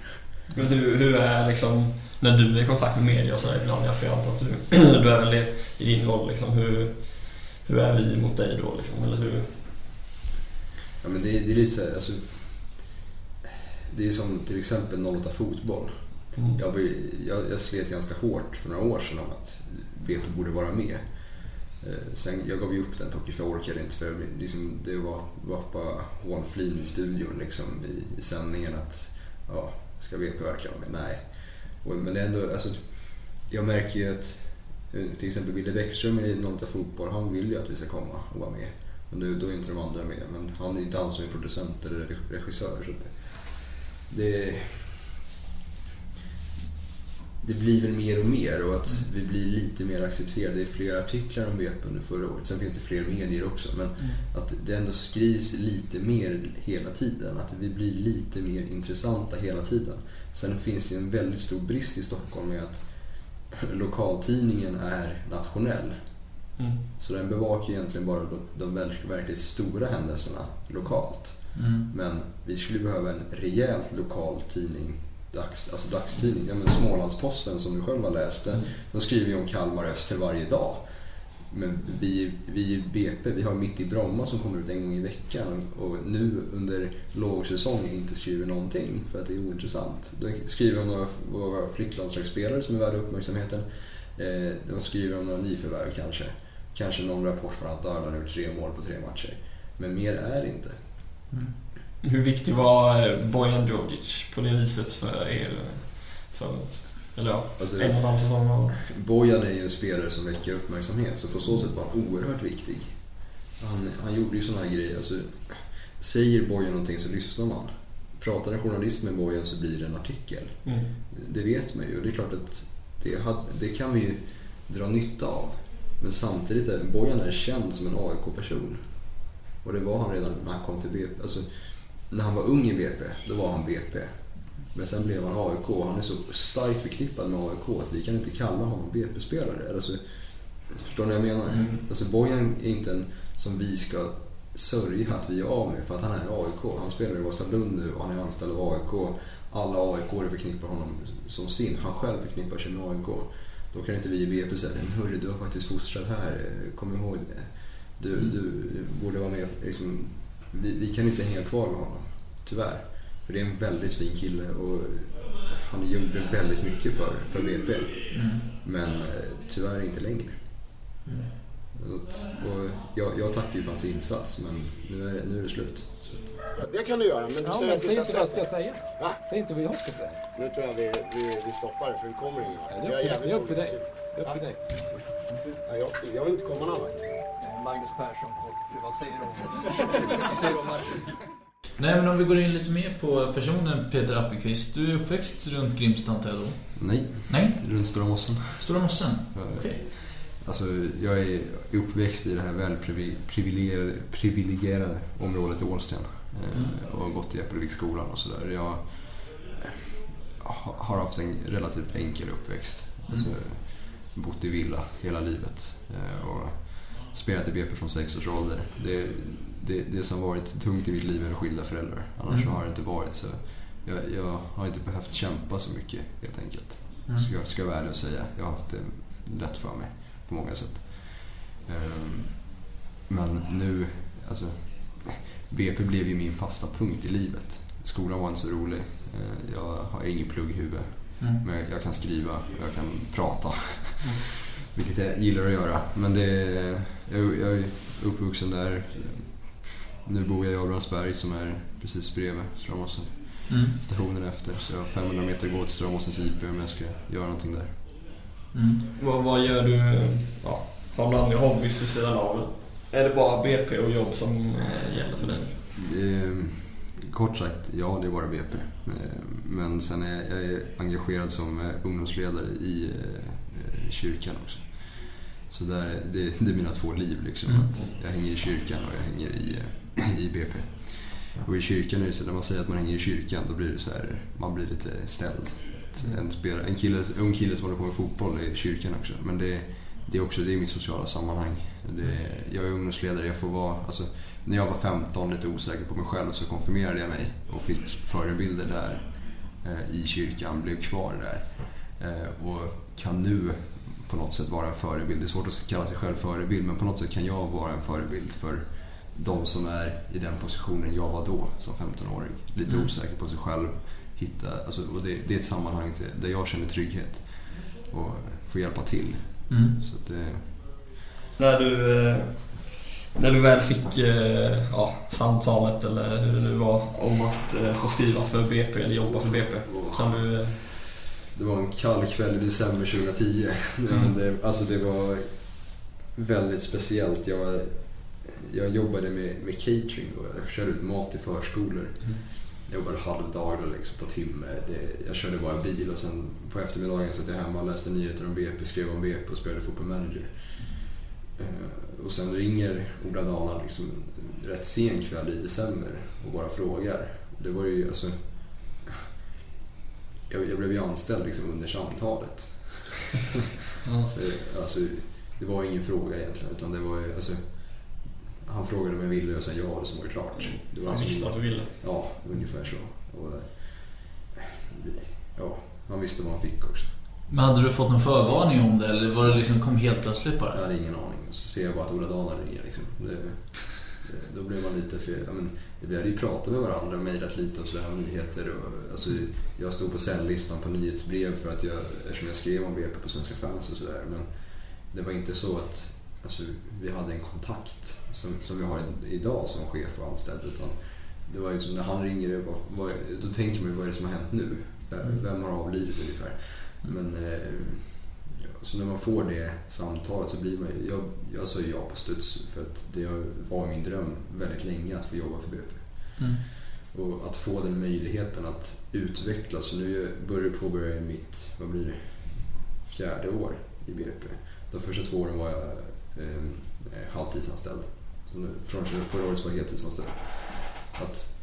Men hur, hur är liksom, när du är i kontakt med media och sådär ibland, jag får att du, du är väl i din roll liksom, hur, hur är vi mot dig då liksom, eller hur? Ja, men det, det är lite så här, alltså, Det är som till exempel 08 Fotboll. Mm. Jag, jag, jag slet ganska hårt för några år sedan om att BP borde vara med. Eh, sen, jag gav ju upp den pucken för jag orkade inte. För liksom, det var, var bara hånflin i studion liksom, i, i sändningen att ja, ska VP verkligen vara med? Nej. Och, men det är ändå, alltså, jag märker ju att eh, till exempel Wille Bäckström i 08 Fotboll, han vill ju att vi ska komma och vara med. Men då, då är inte de andra med. Men han är inte han som är producent eller regissör. Så det, det, blir väl mer och mer och att vi blir lite mer accepterade. Det är fler artiklar om BP under förra året. Sen finns det fler medier också. Men att det ändå skrivs lite mer hela tiden. Att vi blir lite mer intressanta hela tiden. Sen finns det ju en väldigt stor brist i Stockholm med att lokaltidningen är nationell. Mm. Så den bevakar egentligen bara de, de verk- verkligt stora händelserna lokalt. Mm. Men vi skulle behöva en rejält lokal tidning, dags, alltså dagstidning. Ja, men Smålandsposten som du själv har läst, den, de skriver ju om Kalmar Öster varje dag. Men vi, vi i BP, vi har Mitt i Bromma som kommer ut en gång i veckan och nu under lågsäsong inte skriver någonting för att det är ointressant. De skriver om några våra flicklandslagsspelare som är värda uppmärksamheten. Eh, De skriver om några nyförvärv kanske. Kanske någon rapport från att Darlan har gjort tre mål på tre matcher. Men mer är det inte. Hur viktig var eh, Bojan Djordjic på det viset för er förut? Eller ja, Alltså, en och en halv säsong Bojan är ju en spelare som väcker uppmärksamhet så på så sätt var han oerhört viktig. Han, han gjorde ju sådana här grejer. Alltså, säger Bojan någonting så lyssnar man. Pratar en journalist med Bojan så blir det en artikel. mm. Det vet man ju och det är klart att det, det kan vi ju dra nytta av. Men samtidigt är Bojan är känd som en AIK-person. Och det var han redan när han kom till BP. Alltså, när han var ung i BP, då var han BP. Men sen blev han AIK och han är så starkt förknippad med AIK att vi kan inte kalla honom BP-spelare. Alltså, förstår ni vad jag menar? Mm. Alltså Bojan är inte en som vi ska sörja att vi är av med för att han är AIK. Han spelar i Vasalund nu och han är anställd av AIK. Alla AIK förknippar honom som sin. Han själv förknippar sig med AIK. Då kan inte vi i BP säga men hörru, du har faktiskt fostrat här. Kom ihåg det. Du, du borde vara med. Liksom, vi, vi kan inte hänga kvar med honom. Tyvärr. För det är en väldigt fin kille och han gjorde väldigt mycket för, för BP. Mm. Men eh, tyvärr inte längre. Och jag, jag tackar ju för hans insats men nu är, det- nu är det slut. Det kan du göra, men du Ja, säger men att säg inte vad jag ska säga. Va? Säg inte vad jag ska säga. Nu tror jag vi, vi, vi stoppar det för vi kommer ingen vart. Det är upp till- dig. Det är upp till dig. Ja, jag, jag vill inte komma någon vart. Magnus Persson, och vad säger du om matchen? Nej, men om vi går in lite mer på personen Peter Appelqvist. Du är uppväxt runt Grimsta antar jag då? nej, Nej? runt Stora Mossen. Stora Mossen? Okej. Alltså, jag är uppväxt i det här väl privi- privilegierade, området i Ålsten. Eh, Mm. Och har gått i Äppelviksskolan och sådär. Jag eh, ha- har haft en relativt enkel uppväxt. Alltså, bott i villa hela livet. eh, Och spelat i BP från sex års ålder. Det, det, det som varit tungt i mitt liv är skilda föräldrar. Annars Mm. har det inte varit så. Jag, jag har inte behövt kämpa så mycket helt enkelt. Mm. Ska, jag- ska jag vara ärlig och säga. Jag har haft det lätt för mig på många sätt. Ehm, Men nu, alltså BP blev ju min fasta punkt i livet. Skolan var inte så rolig. Eh, Jag har ingen plugghuvud. Mm. Men jag- kan skriva och jag kan prata. Vilket jag gillar att göra. Men det, jag, jag är uppvuxen där. Nu bor jag i Abrahamsberg som är precis bredvid Strömmossen. Mm. Stationen efter. Så jag har 500 meter att gå till Strömmossens IP om jag ska göra någonting där. Mm. Vad, vad gör du? Ja, har du andra hobbys vid sidan av det? Är det bara BP och jobb som eh, gäller för dig? Eh, Kort sagt, ja det är bara BP. Eh, Men sen är jag är engagerad som eh, ungdomsledare i eh, kyrkan också. Så där, det, det är mina två liv. Liksom. Mm. Att jag hänger i kyrkan och jag hänger i, eh, i BP. Och i kyrkan är det så när man säger att man hänger i kyrkan då blir det så här, man blir lite ställd. Att En, spelare, en kille, ung kille som håller på med fotboll i kyrkan också. Men det, det är också det är mitt sociala sammanhang. Det, jag är ungdomsledare, jag får vara... Alltså, när jag var 15, lite osäker på mig själv, så konfirmerade jag mig och fick förebilder där eh, i kyrkan, blev kvar där. Eh, och kan nu på något sätt vara en förebild. Det är svårt att kalla sig själv förebild, men på något sätt kan jag vara en förebild för de som är i den positionen jag var då som 15-åring. Lite Mm. osäker på sig själv. Hitta, alltså, det, det är ett sammanhang där jag känner trygghet och får hjälpa till. Mm. Så det, När du, eh, när du väl fick eh, ja, samtalet eller hur det nu var om att eh, få skriva för BP eller jobba för BP. Kan du... Det var en kall kväll i december 2010. Nej, men det, alltså det var väldigt speciellt. Jag, jag jobbade med, med catering då. Jag körde ut mat till förskolor. Jag jobbade halvdag då liksom på timme. Det, jag körde bara bil och sen på eftermiddagen satt jag hemma och läste nyheter om BP, skrev om BP och spelade fotboll manager. Eh, Och sen ringer Ola Dana liksom rätt sen kväll i december och bara frågar. Det var ju alltså jag, jag blev ju anställd liksom under samtalet. Ja. Det, alltså, det var ingen fråga egentligen utan det var ju, alltså, han frågade om jag ville och jag sa ja och så var det klart. Det var Han liksom- visste att du ville. Ja, ungefär så. Och, eh, ja, han visste vad han fick också. Men hade du fått någon förvarning om det eller var det liksom kom helt plötsligt Jag bara? hade ingen aning. Så ser jag bara att Ola Dana ringer. Liksom. Det, då blev man lite... För, ja, men, vi hade ju pratat med varandra och mejlat lite och sådär om nyheter. Och, alltså, jag stod på sändlistan på nyhetsbrev för att jag, eftersom jag skrev om BP på Svenska fans och sådär. Men det var inte så att alltså, vi hade en kontakt som, som vi har idag som chef och anställd. Utan det var ju som när han ringer, vad, vad, då tänker man ju vad är det som har hänt nu? Vem har avlidit ungefär? Men eh, så när man får det samtalet så blir man ju, jag, jag sa ja på studs för att det var min dröm väldigt länge att få jobba för BP. Mm. Och att få den möjligheten att utvecklas. Så nu börjar jag påbörja mitt, vad blir det, fjärde år i BP. De första två åren var jag eh, halvtidsanställd. Från förra året var jag heltidsanställd. Att,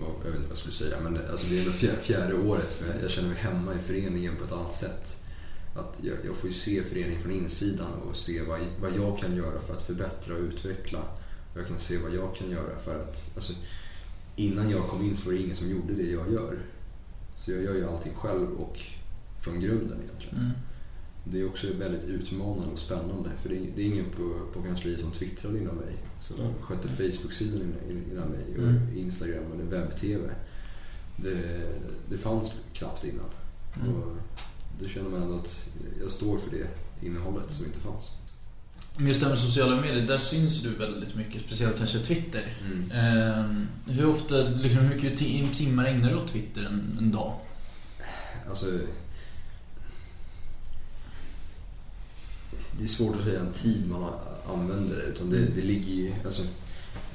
jag vet inte vad jag skulle säga, men alltså det är ändå fjärde året som jag, jag känner mig hemma i föreningen på ett annat sätt. Att jag, jag får ju se föreningen från insidan och se vad, vad jag kan göra för att förbättra och utveckla. Och jag kan se vad jag kan göra för att... Alltså, innan jag kom in så var det ingen som gjorde det jag gör. Så jag gör ju allting själv och från grunden egentligen. Mm. Det är också väldigt utmanande och spännande. För det är, det är ingen på, på kansliet som twittrar innan mig. Som Mm. skötte Facebook-sidan innan, innan mig. Och Mm. Instagram och webb-tv. Det, det fanns knappt innan. Mm. Och det känner man ändå att jag står för det innehållet som inte fanns. Men just det här med sociala medier, där syns du väldigt mycket. Speciellt kanske Twitter. Mm. Eh, hur ofta, liksom, hur mycket ti- timmar ägnar du åt Twitter en, en dag? Alltså... Det är svårt att säga en tid man använder det. Utan det, det ligger ju... Alltså,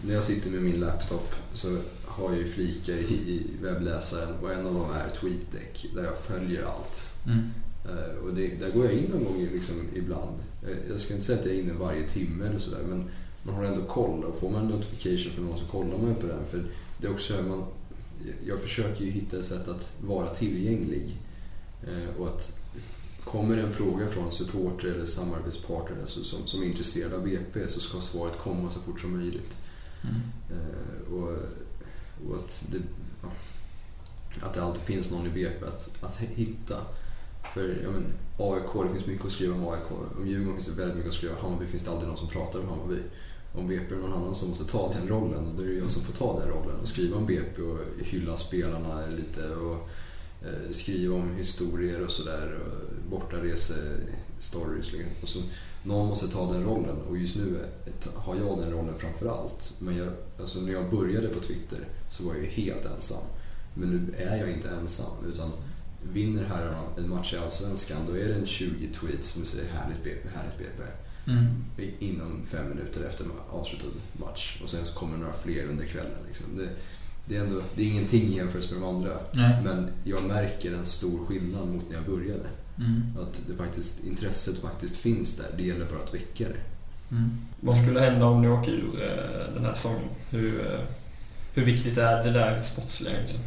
när jag sitter med min laptop så har jag ju flikar i, webbläsaren och en av dem är TweetDeck där jag följer allt. Mm. Eh, och det, där går jag in någon gång liksom, ibland. Eh, jag ska inte säga att jag är inne varje timme eller sådär men man har ändå koll och får man en notification från någon så kollar man på den. För det är också, man, jag försöker ju hitta ett sätt att vara tillgänglig. Eh, och att kommer en fråga från supporter eller samarbetspartner alltså, som, som är intresserad av BP så ska svaret komma så fort som möjligt. Mm. Eh, och, och att, det, ja, att det alltid finns någon i BP att, att hitta. För ja, men, AIK, det finns mycket att skriva om AIK. Om Djurgården finns det väldigt mycket att skriva. Hammarby finns det alltid någon som pratar om Hammarby. Om BP är någon annan som måste ta den rollen, och då är det jag som får ta den rollen och skriva om BP och hylla spelarna lite och skriva om historier och sådär. Bortaresestories. Liksom. Och så, någon måste ta den rollen och just nu eh, har jag den rollen framför allt. Men jag, alltså när jag började på Twitter så var jag ju helt ensam. Men nu är jag inte ensam utan vinner herrarna en match i Allsvenskan då är det en 20 tweets som säger härligt BP, härligt BP. Mm. Inom fem minuter efter avslutad match. Och sen så kommer några fler under kvällen. Liksom. Det, det, är ändå, det är ingenting i jämförelse med de andra. Nej. Men jag märker en stor skillnad mot när jag började. Mm. Att det faktiskt, intresset faktiskt finns där. Det gäller bara att väcka det. Mm. Vad skulle hända om ni åker ur eh, den här säsongen? Hur, eh, hur viktigt är det där sportsliga egentligen?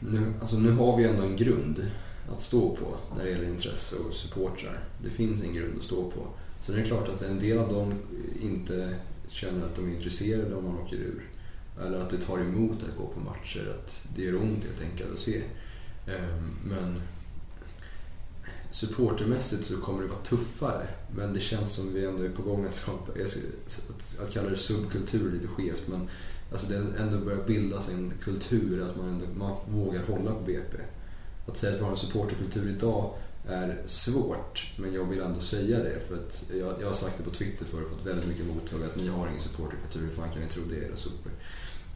Nu, alltså nu har vi ändå en grund att stå på när det gäller intresse och supportrar. Det finns en grund att stå på. Sen är det klart att en del av dem inte känner att de är intresserade om man åker ur. Eller att det tar emot att gå på matcher, att det gör ont helt enkelt att se. Ehm, men supportermässigt så kommer det vara tuffare. Men det känns som vi ändå är på gång att skapa, att, att kalla det subkultur är lite skevt men alltså det ändå börjar bildas en kultur att man, ändå, man vågar hålla på BP. Att säga att vi har en supporterkultur idag är svårt, men jag vill ändå säga det. För att jag, jag har sagt det på Twitter förr och fått väldigt mycket mottag att ni har ingen supporterkultur, hur fan kan ni tro det? Är det super?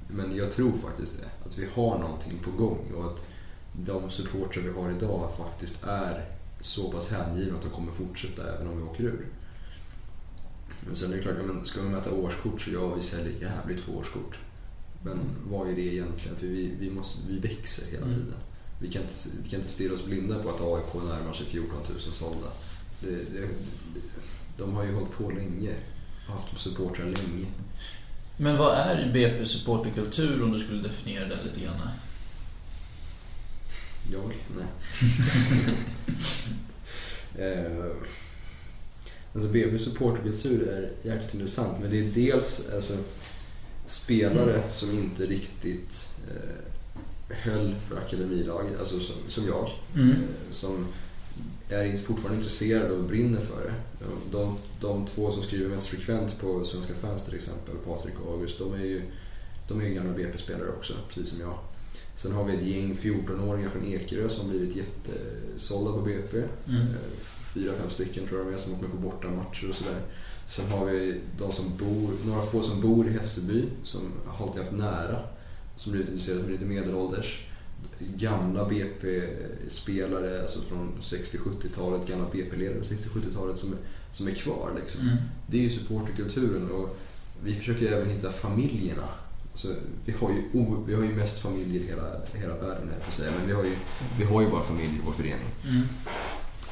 Men jag tror faktiskt det, att vi har någonting på gång och att de supportrar vi har idag faktiskt är så pass hängivna att de kommer fortsätta även om vi åker ur. Men sen är det klart, men ska vi mäta årskort så ja, vi säljer jävligt få årskort. Men vad är det egentligen? För vi, vi, måste, vi växer hela Mm. tiden. Vi kan, inte, vi kan inte stirra oss blinda på att AIK närmar sig 14 000 sålda. Det, det, de har ju hållit på länge. Haft supportrar länge. Men vad är BP supporterkultur om du skulle definiera det lite grann? Jag? Nej. eh, Alltså BB's supporterkultur är jäkligt intressant men det är dels alltså, spelare som inte riktigt eh, höll för akademilag, alltså som, som jag. Mm. Eh, som är inte- fortfarande intresserade och brinner för det. De, de, två som skriver mest frekvent på Svenska fans till exempel, Patrik och August, de är ju, de är ju gamla BP-spelare också, precis som jag. Sen har vi ett gäng 14-åringar från Ekerö som blivit jättesålda på BP. Mm. Eh, Fyra, fem stycken tror jag de är som åker med på bortamatcher och sådär. Sen har vi de som bor, några få som bor i Hässelby som har alltid haft nära. Som blivit intresserade, som är lite medelålders. Gamla BP-spelare, alltså från 60-70-talet, gamla BP-ledare från 60-70-talet som, som är kvar. Liksom. Mm. Det är ju supporterkulturen och vi försöker även hitta familjerna. Alltså, vi, har ju vi har ju mest familjer i hela, hela världen, jag på att säga. men vi har, ju, vi har ju bara familjer i vår förening. Mm.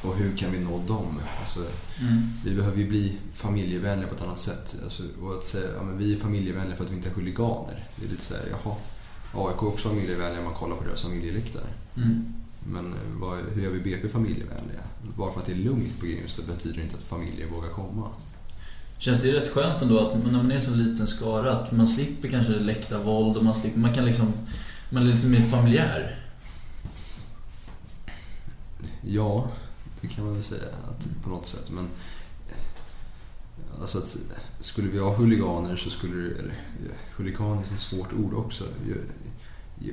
Och hur kan vi nå dem? Alltså, Mm. vi behöver ju bli familjevänliga på ett annat sätt. Alltså, och att säga ja, men vi är familjevänliga för att vi inte är huliganer. Det är lite såhär, jaha. AIK är också familjevänliga om man kollar på deras familjeläktare. Mm. Men eh, vad, hur gör vi BP familjevänliga? Bara för att det är lugnt på Grimsta betyder inte att familjer vågar komma. Känns det rätt skönt ändå att när man är så liten skara att man slipper kanske läktarvåld och man slipper, man kan liksom, man är lite mer familjär. Ja, det kan man väl säga att, på något sätt. Men eh, alltså att, skulle vi ha huliganer så skulle det... Eller, eh, huligan är ett svårt ord också.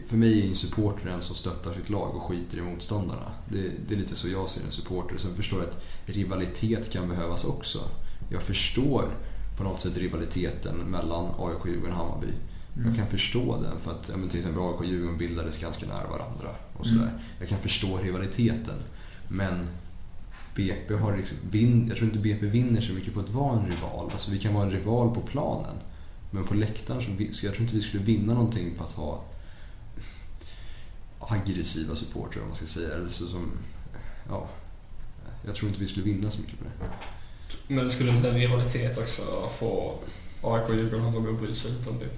För mig är en supporter den som stöttar sitt lag och skiter i motståndarna. Det, det är lite så jag ser en supporter. Sen förstår jag att rivalitet kan behövas också. Jag förstår på något sätt rivaliteten mellan AIK, Djurgården och Hammarby. Jag kan förstå den för att ja, till exempel AIK och Djurgården bildades ganska nära varandra. Och sådär. Mm. Jag kan förstå rivaliteten. Men BP har liksom, jag tror inte BP vinner så mycket på att vara en rival. Alltså vi kan vara en rival på planen. Men på läktaren så jag tror inte vi skulle vinna någonting på att ha aggressiva supportrar om man ska säga. Eller så som, ja, jag tror inte vi skulle vinna så mycket på det. Men skulle inte en rivalitet också få AIK, Djurgården, Hammarby att bry sig lite om det?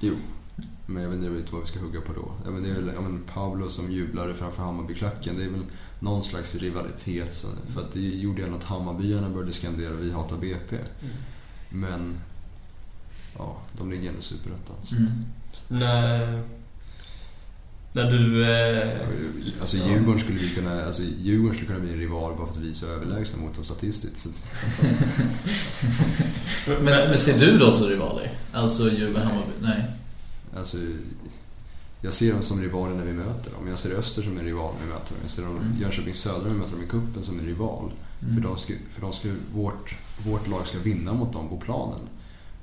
Jo, men jag vet inte riktigt vad vi ska hugga på då. Ja, men det är väl ja, men Pablo som jublade framför Hammarbyklacken. Det är väl någon slags rivalitet. Så, för att det gjorde ändå att Hammarbyarna började skandera vi hatar BP. Men ja, de ligger ändå i Superettan. Mm. När, när du... Eh, Alltså Djurgården skulle, vi kunna, alltså Djurgården skulle kunna bli en rival bara för att vi är så överlägsna mot dem statistiskt. Men, men ser du dem som rivaler? Alltså Djurgården, Hammarby? Nej. alltså, jag ser dem som rivaler när vi möter dem. Jag ser Öster som en rival när vi möter dem. Jag ser dem, Mm. Jönköping Södra när vi möter dem i cupen som en rival. Mm. För, de ska, för de ska, vårt, vårt lag ska vinna mot dem på planen.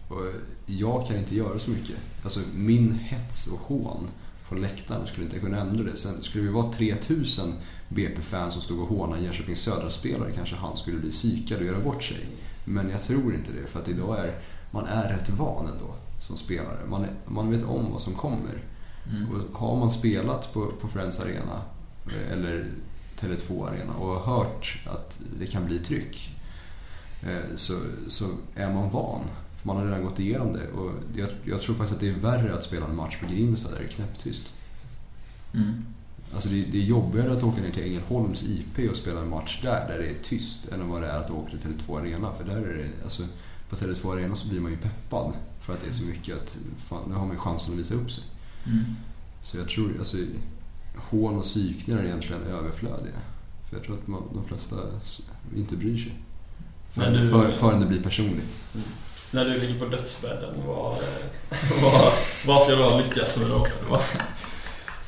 Och jag kan inte göra så mycket. Alltså min hets och hån från läktaren skulle inte kunna ändra det. Sen skulle vi vara 3000 BP-fans som stod och hånade Jönköping Södra-spelare kanske han skulle bli psykad och göra bort sig. Men jag tror inte det för att idag är man är rätt van ändå som spelare. Man, är, man vet om vad som kommer. Mm. Och har man spelat på, på Friends Arena eh, eller Tele2 Arena och hört att det kan bli tryck eh, så, så är man van. För man har redan gått igenom det. Och jag, jag tror faktiskt att det är värre att spela en match på Grimsta där det är knäpptyst. Mm. Alltså det, det är jobbigare att åka ner till Ängelholms IP och spela en match där, där det är tyst, än vad det är att åka till Tele2 Arena. För där är det, alltså, på Tele2 Arena så blir man ju peppad. För att det är så mycket att, fan, nu har man ju chansen att visa upp sig. Mm. Så jag tror, alltså, hån och psykningar är egentligen överflödiga. För jag tror att man, de flesta inte bryr sig. Förrän, du- för, förrän det blir personligt. När du ligger på dödsbädden, vad, vad, vad ska du vara lyckligast med då?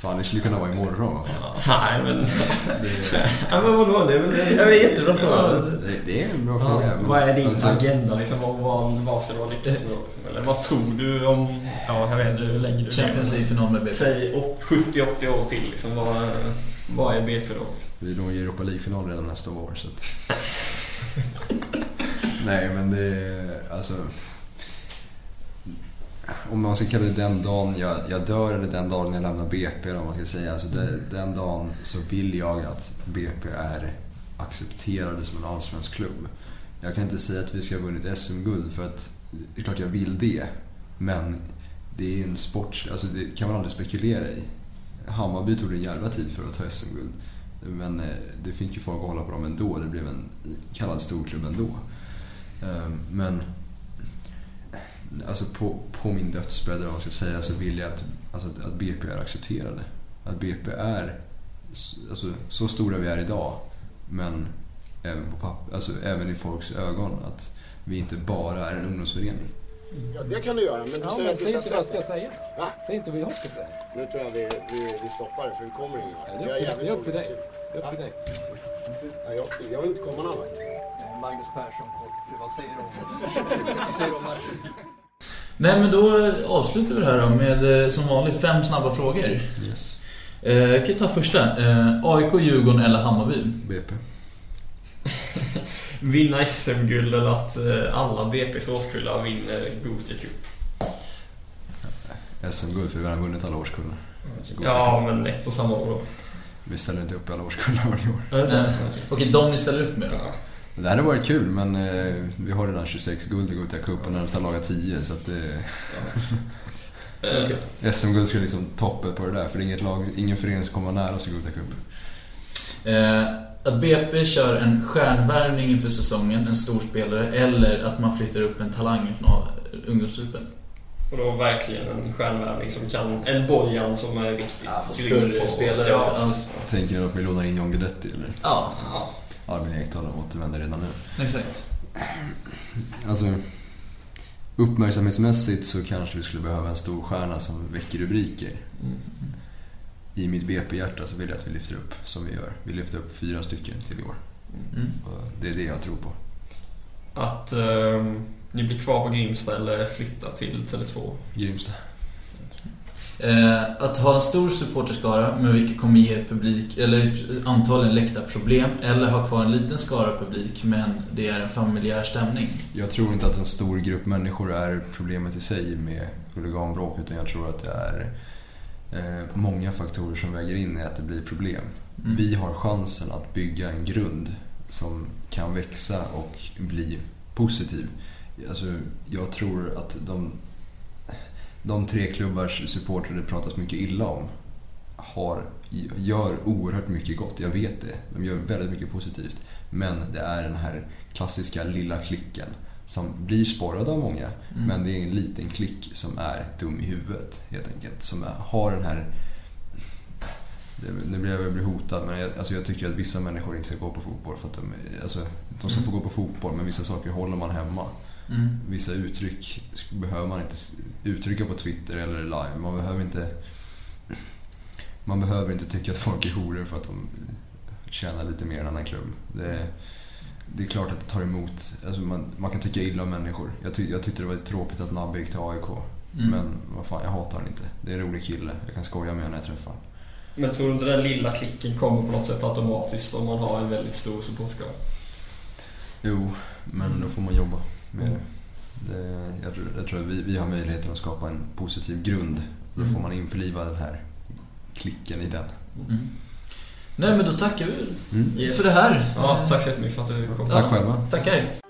Fan, det skulle kunna vara imorgon. fan. Nej, men... Det, Ja, men vadå? Det är väl det är en jättebra fråga. det, det är en bra fråga. Ja, men- vad är din alltså, agenda liksom? Vad, vad, vad ska du vara lyckligast med? Liksom? Eller vad tror du om... Ja, jag vet inte hur länge du Champions League-final med BP. Säg åt- 70-80 år till liksom. Vad, vad är BP då? Vi når ju Europa League-final redan nästa år. Så att... Nej, men det är alltså... Om man ska kalla det den dagen jag, jag dör eller den dagen jag lämnar BP eller vad man ska säga. Alltså det, den dagen så vill jag att BP är accepterade som en allsvensk klubb. Jag kan inte säga att vi ska ha vunnit SM-guld för att det är klart jag vill det. Men det är en sport, alltså det kan man aldrig spekulera i. Hammarby tog en jävla tid för att ta SM-guld. Men eh, det fick ju folk att hålla på dem ändå. Det blev en kallad storklubb ändå. Eh, Men alltså på, på min dödsbädd, eller vad man ska säga, så vill jag att, alltså, att BP är accepterade. Att BP är alltså, så stora vi är idag, men även, på papp, alltså, även i folks ögon. Att vi inte bara är en ungdomsförening. Ja, det kan du göra, men du Ja, säger men att säg du inte ska vad jag ska säga. Va? Säg inte vad jag ska säga. Nu tror jag vi, vi, vi stoppar det, för vi kommer ingen vart. Ja, det är upp till- dig. Det är upp till dig. Ja, jag, jag vill inte komma någon vart. Magnus Persson, kort, vad säger du om matchen? Nej men då avslutar vi det här då med eh, som vanligt fem snabba frågor. Yes. Eh, jag kan ta första. Eh, AIK, Djurgården eller Hammarby? BP. Vinna SM-guld eller att alla BP's årskullar vinner Gothia Cup. SM-guld, för vi har vunnit alla årskullar. Ja, men ett och samma år då. Vi ställer inte upp i alla årskullar varje år. Okej, de ni ställer upp med då? Ja. Det hade varit kul, men eh, vi har redan 26 guld i Gothia Cup och närmsta laget 10. Så att det, Eh, SM-guld ska liksom toppet på det där, för det är inget lag, ingen förening som kommer nära oss i Gothia Cup. Eh, att BP kör en stjärnvärvning inför säsongen, en stor spelare, eller att man flyttar upp en talang från ungdomsgruppen. Och då verkligen en stjärnvärvning som kan... En Bojan som är riktigt Ja, för större på- spelare Ja, precis. Tänker ni att vi lånar in John Guidetti eller? Ja, Ja. Albin Ekdal återvänder redan nu. exakt. Alltså, uppmärksamhetsmässigt så kanske vi skulle behöva en stor stjärna som väcker rubriker. Mm. I mitt BP-hjärta så vill jag att vi lyfter upp, som vi gör. Vi lyfter upp fyra stycken till i år. Mm. Och det är det jag tror på. Att ehm, ni blir kvar på Grimsta eller flyttar till Tele2. Grimsta. Eh, att ha en stor supporterskara, men vilket kommer ge publik, eller antagligen läktarproblem, eller ha kvar en liten skara publik, men det är en familjär stämning. Jag tror inte att en stor grupp människor är problemet i sig med huliganbråk utan jag tror att det är eh, många faktorer som väger in i att det blir problem. Mm. Vi har chansen att bygga en grund som kan växa och bli positiv. Alltså, jag tror att de, de tre klubbars supportrar det pratas mycket illa om har, gör oerhört mycket gott. Jag vet det. De gör väldigt mycket positivt. Men det är den här klassiska lilla klicken som blir sporrad av många. Mm. Men det är en liten klick som är dum i huvudet helt enkelt. Som är, har den här... Nu blir jag väl bli hotad men jag, alltså jag tycker att vissa människor inte ska gå på fotboll. För att de, alltså, de ska få gå på fotboll men vissa saker håller man hemma. Mm. Vissa uttryck behöver man inte uttrycka på Twitter eller live. Man behöver inte... Man behöver inte tycka att folk är horor för att de tjänar lite mer än en annan klubb. Det, det är klart att det tar emot. Alltså man, man kan tycka illa om människor. Jag, ty, jag tyckte det var tråkigt att Nabbe gick till AIK. Mm. Men vad fan, jag hatar honom inte. Det är en rolig kille. Jag kan skoja med honom när jag träffar honom. Men tror du inte den lilla klicken kommer på något sätt automatiskt om man har en väldigt stor supportskara? Jo, men då får man jobba med det. det jag, tror- jag tror att vi, vi har möjligheten att skapa en positiv grund. Då Mm. får man införliva den här klicken i den. Mm. Nej men då tackar vi Mm. Yes. för det här. Ja, tack så jättemycket för att du kom. Tack själva. Tackar.